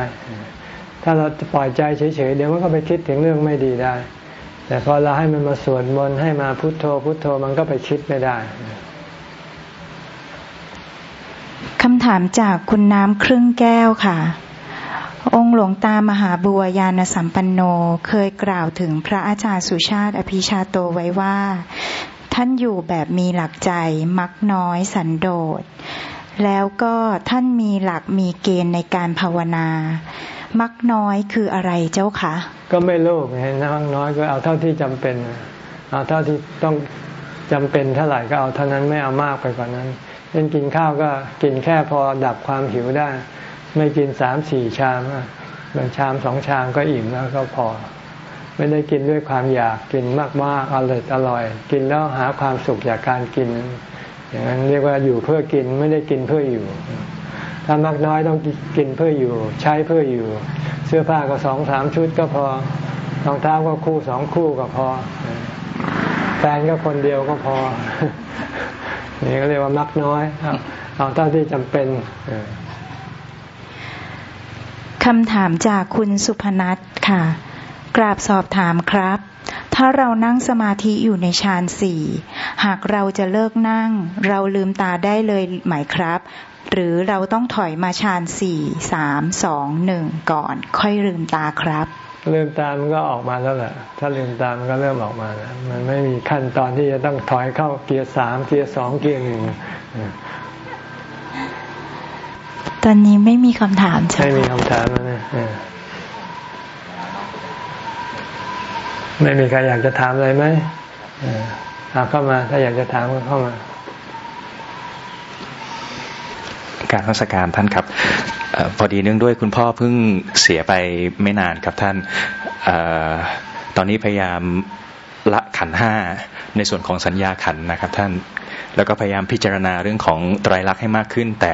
ถ้าเราปล่อยใจเฉยๆเดี๋ยวมันก็ไปคิดถึงเรื่องไม่ดีได้ แต่พอเราให้มันมาสวดมนต์ให้มาพุโทโธพุโทโธมันก็ไปคิดไม่ได้คำถามจากคุณน้ำครึ่งแก้วค่ะ องค์หลวงตามหาบัวยานสัมปันโนเคยกล่าวถึงพระอาจารย์สุชาติอภิชาโตไว้ว่า ท่านอยู่แบบมีหลักใจมักน้อยสันโดษ แล้วก็ท่านมีหลักมีเกณฑ์ในการภาวนา มักน้อยคืออะไรเจ้าคะ ก็ไม่โลภไงมักน้อยก็เอาเท่าที่จำเป็น เอาเท่าที่ต้องจำเป็นเท่าไหร่ก็เอาเท่านั้นไม่เอามากไปกว่านนั้นเช่นกินข้าวก็กินแค่พอดับความหิวได้ ไม่กินสามสี่ชามบางชามสองชามก็อิ่มแล้วก็พอ ไม่ได้กินด้วยความอยากกินมากๆอร่อยอร่อย กินแล้วหาความสุขจากการกิน อย่างนั้นเรียกว่าอยู่เพื่อกินไม่ได้กินเพื่ออยู่ ถ้ามากน้อยต้องกินเพื่ออยู่ ใช้เพื่ออยู่ เสื้อผ้าก็สองสามชุดก็พอรองเท้าก็คู่สองคู่ก็พอ แฟนก็คนเดียวก็พอ นี่ก็เรียกว่ามักน้อยเอาเท่าที่จำเป็นคำถามจากคุณสุพนัทค่ะ กราบสอบถามครับ ถ้าเรานั่งสมาธิอยู่ในฌานสี่ หากเราจะเลิกนั่ง เราลืมตาได้เลยไหมครับ หรือเราต้องถอยมาชานสี่สามสองหนึ่งก่อน ค่อยลืมตาครับลืมตามันก็ออกมาแล้วแหละถ้าลืมตามันก็เริ่มออกมาแล้วมันไม่มีขั้นตอนที่จะต้องถอยเข้าเกียร์สามเกียร์สองเกียร์หนึ่งตอนนี้ไม่มีคำถามใช่ไม่มีคำถามแล้วนะไม่มีใครอยากจะถามอะไรไหมเอาเข้ามา ถ้าอยากจะถามก็เข้ามา กราบนมัสการท่านครับ อ๋อพอดีเนื่องด้วยคุณพ่อเพิ่งเสียไปไม่นานครับท่านอตอนนี้พยายามละขันห้าในส่วนของสัญญาขันนะครับท่านแล้วก็พยายามพิจารณาเรื่องของไตรลักษณ์ให้มากขึ้น แต่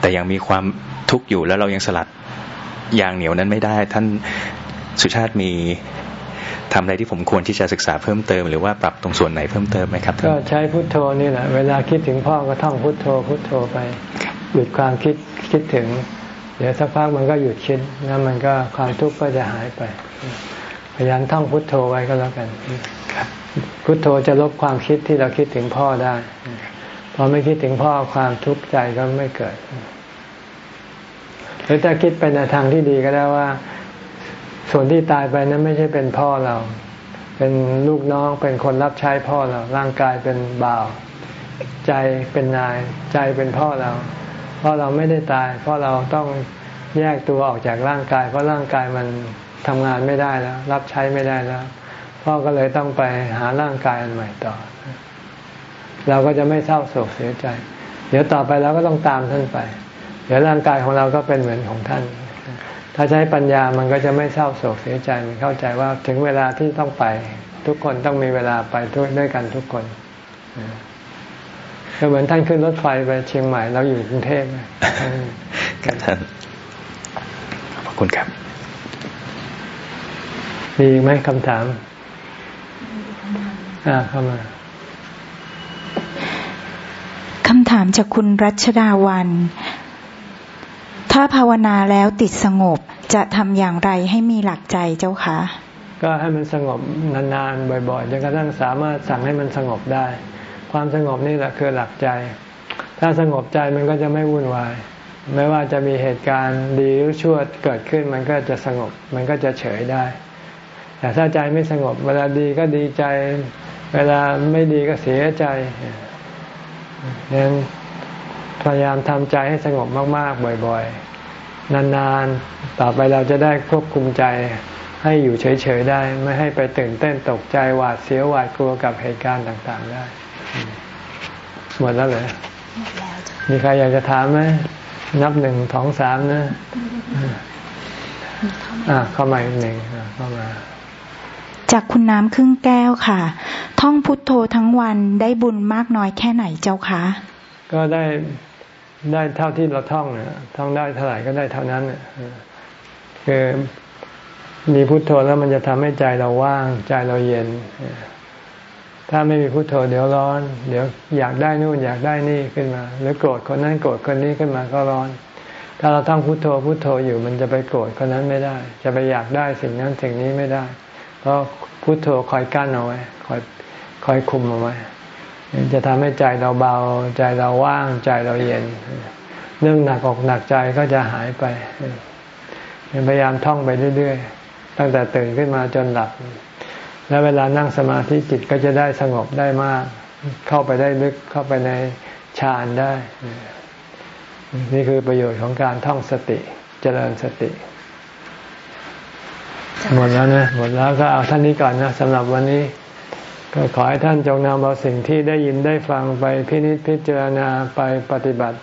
แต่ยังมีความทุกข์อยู่แล้วเรายังสลัดยางเหนียวนั้นไม่ได้ ท่านสุชาติมีทำอะไรที่ผมควรที่จะศึกษาเพิ่มเติม หรือว่าปรับตรงส่วนไหนเพิ่มเติมไหมครับก็ใช้พุทโธนี่แหละเวลาคิดถึงพ่อก็ท่องพุทโธพุทโธไป หยุดความคิดคิดถึง เดี๋ยวสักพักมันก็หยุดคิดแล้วมันก็ความทุกข์ก็จะหายไป พยายามท่องพุทโธไว้ก็แล้วกันพุทโธจะลบความคิดที่เราคิดถึงพ่อได้พอไม่คิดถึงพ่อความทุกข์ใจก็ไม่เกิดหรือถ้าคิดไปในทางที่ดีก็ได้ว่า ส่วนที่ตายไปนั้นไม่ใช่เป็นพ่อเรา เป็นลูกน้องเป็นคนรับใช้พ่อเรา ร่างกายเป็นบ่าว ใจเป็นนาย ใจเป็นพ่อเรา ราะเราไม่ได้ตาย เพราะเราต้องแยกตัวออกจากร่างกาย เพราะร่างกายมันทำงานไม่ได้แล้ว รับใช้ไม่ได้แล้วพ่อก็เลยต้องไปหาร่างกายอันใหม่ต่อ เราก็จะไม่เศร้าโศกเสียใจ เดี๋ยวต่อไปเราก็ต้องตามท่านไป เดี๋ยวร่างกายของเราก็เป็นเหมือนของท่าน ถ้าใช้ปัญญามันก็จะไม่เศร้าโศกเสียใจมันเข้าใจว่าถึงเวลาที่ต้องไป ทุกคนต้องมีเวลาไปด้วยกันทุกคน ก็เหมือนท่านขึ้นรถไฟไปเชียงใหม่เราอยู่กรุงเทพครับท่านขอบคุณครับ มีไหมคำถาม อ่าเข้ามาคำถามจากคุณรัชดาวัน ถ้าภาวนาแล้วติดสงบจะทำอย่างไรให้มีหลักใจเจ้าคะ ก็ให้มันสงบนานๆบ่อยๆจนกระทั่งสามารถสั่งให้มันสงบได้ ความสงบนี่แหละคือหลักใจ ถ้าสงบใจมันก็จะไม่วุ่นวาย ไม่ว่าจะมีเหตุการณ์ดีหรือชั่วเกิดขึ้นมันก็จะสงบ มันก็จะเฉยได้ แต่ถ้าใจไม่สงบ เวลาดีก็ดีใจ เวลาไม่ดีก็เสียใจดังนั้นพยายามทำใจให้สงบมาก ๆ บ่อยๆ นานๆ ต่อไปเราจะได้ควบคุมใจให้อยู่เฉย ๆ ได้ ไม่ให้ไปตื่นเต้นตกใจหวาดเสียวหวาดกลัวกับเหตุการณ์ต่าง ๆ ได้ หมดแล้วเลยหมดแล้วมีใครอยากจะถามไหมนับหนึ่งสองสามนะอ่าเข้ามาอีกหนึ่งเข้ามา จากคุณน้ำครึ่งแก้วค่ะ ท่องพุทโธทั้งวันได้บุญมากน้อยแค่ไหนเจ้าคะ ก็ได้ได้เท่าที่เราท่องเนี่ยท่องได้เท่าไหร่ก็ได้เท่านั้นคือมีพุทโธแล้วมันจะทำให้ใจเราว่างใจเราเย็น ถ้าไม่มีพุโทโธเดี๋ยวร้อน เดี๋ยวอยากได้นู่นอยากได้นี่ขึ้นมา หรือโกรธคนนั้นโกรธคนนี้ขึ้นมาก็ร้อน ถ้าเราต้องพุโทโธพุโทโธอยู่มันจะไปโกรธคนนั้นไม่ได้ จะไปอยากได้สิ่งนั้นสิ่งนี้ไม่ได้ เพราะพุโทโธคอยกั้นเอาไว้คอยคอยคุมเอาไว้จะทำให้ใจเราเบาใจเราว่างใจเราเย็น เรื่องหนักอกหนักใจก็จะหายไปพยายามท่องไปเรื่อยๆตั้งแต่ตื่นขึ้นมาจนหลับ และเวลานั่งสมาธิจิตก็จะได้สงบได้มาก เข้าไปได้ลึกเข้าไปในฌานได้ นี่คือประโยชน์ของการท่องสติเจริญสติ หมดแล้วนะหมดแล้วก็เอาท่านนี้ก่อนนะสำหรับวันนี้ ก็ขอให้ท่านจงนำเอาสิ่งที่ได้ยินได้ฟังไปพินิจพิจารณาไปปฏิบัติ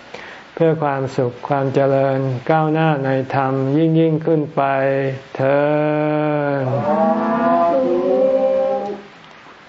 เพื่อความสุขความเจริญก้าวหน้าในธรรมยิ่งยิ่งขึ้นไปเธอ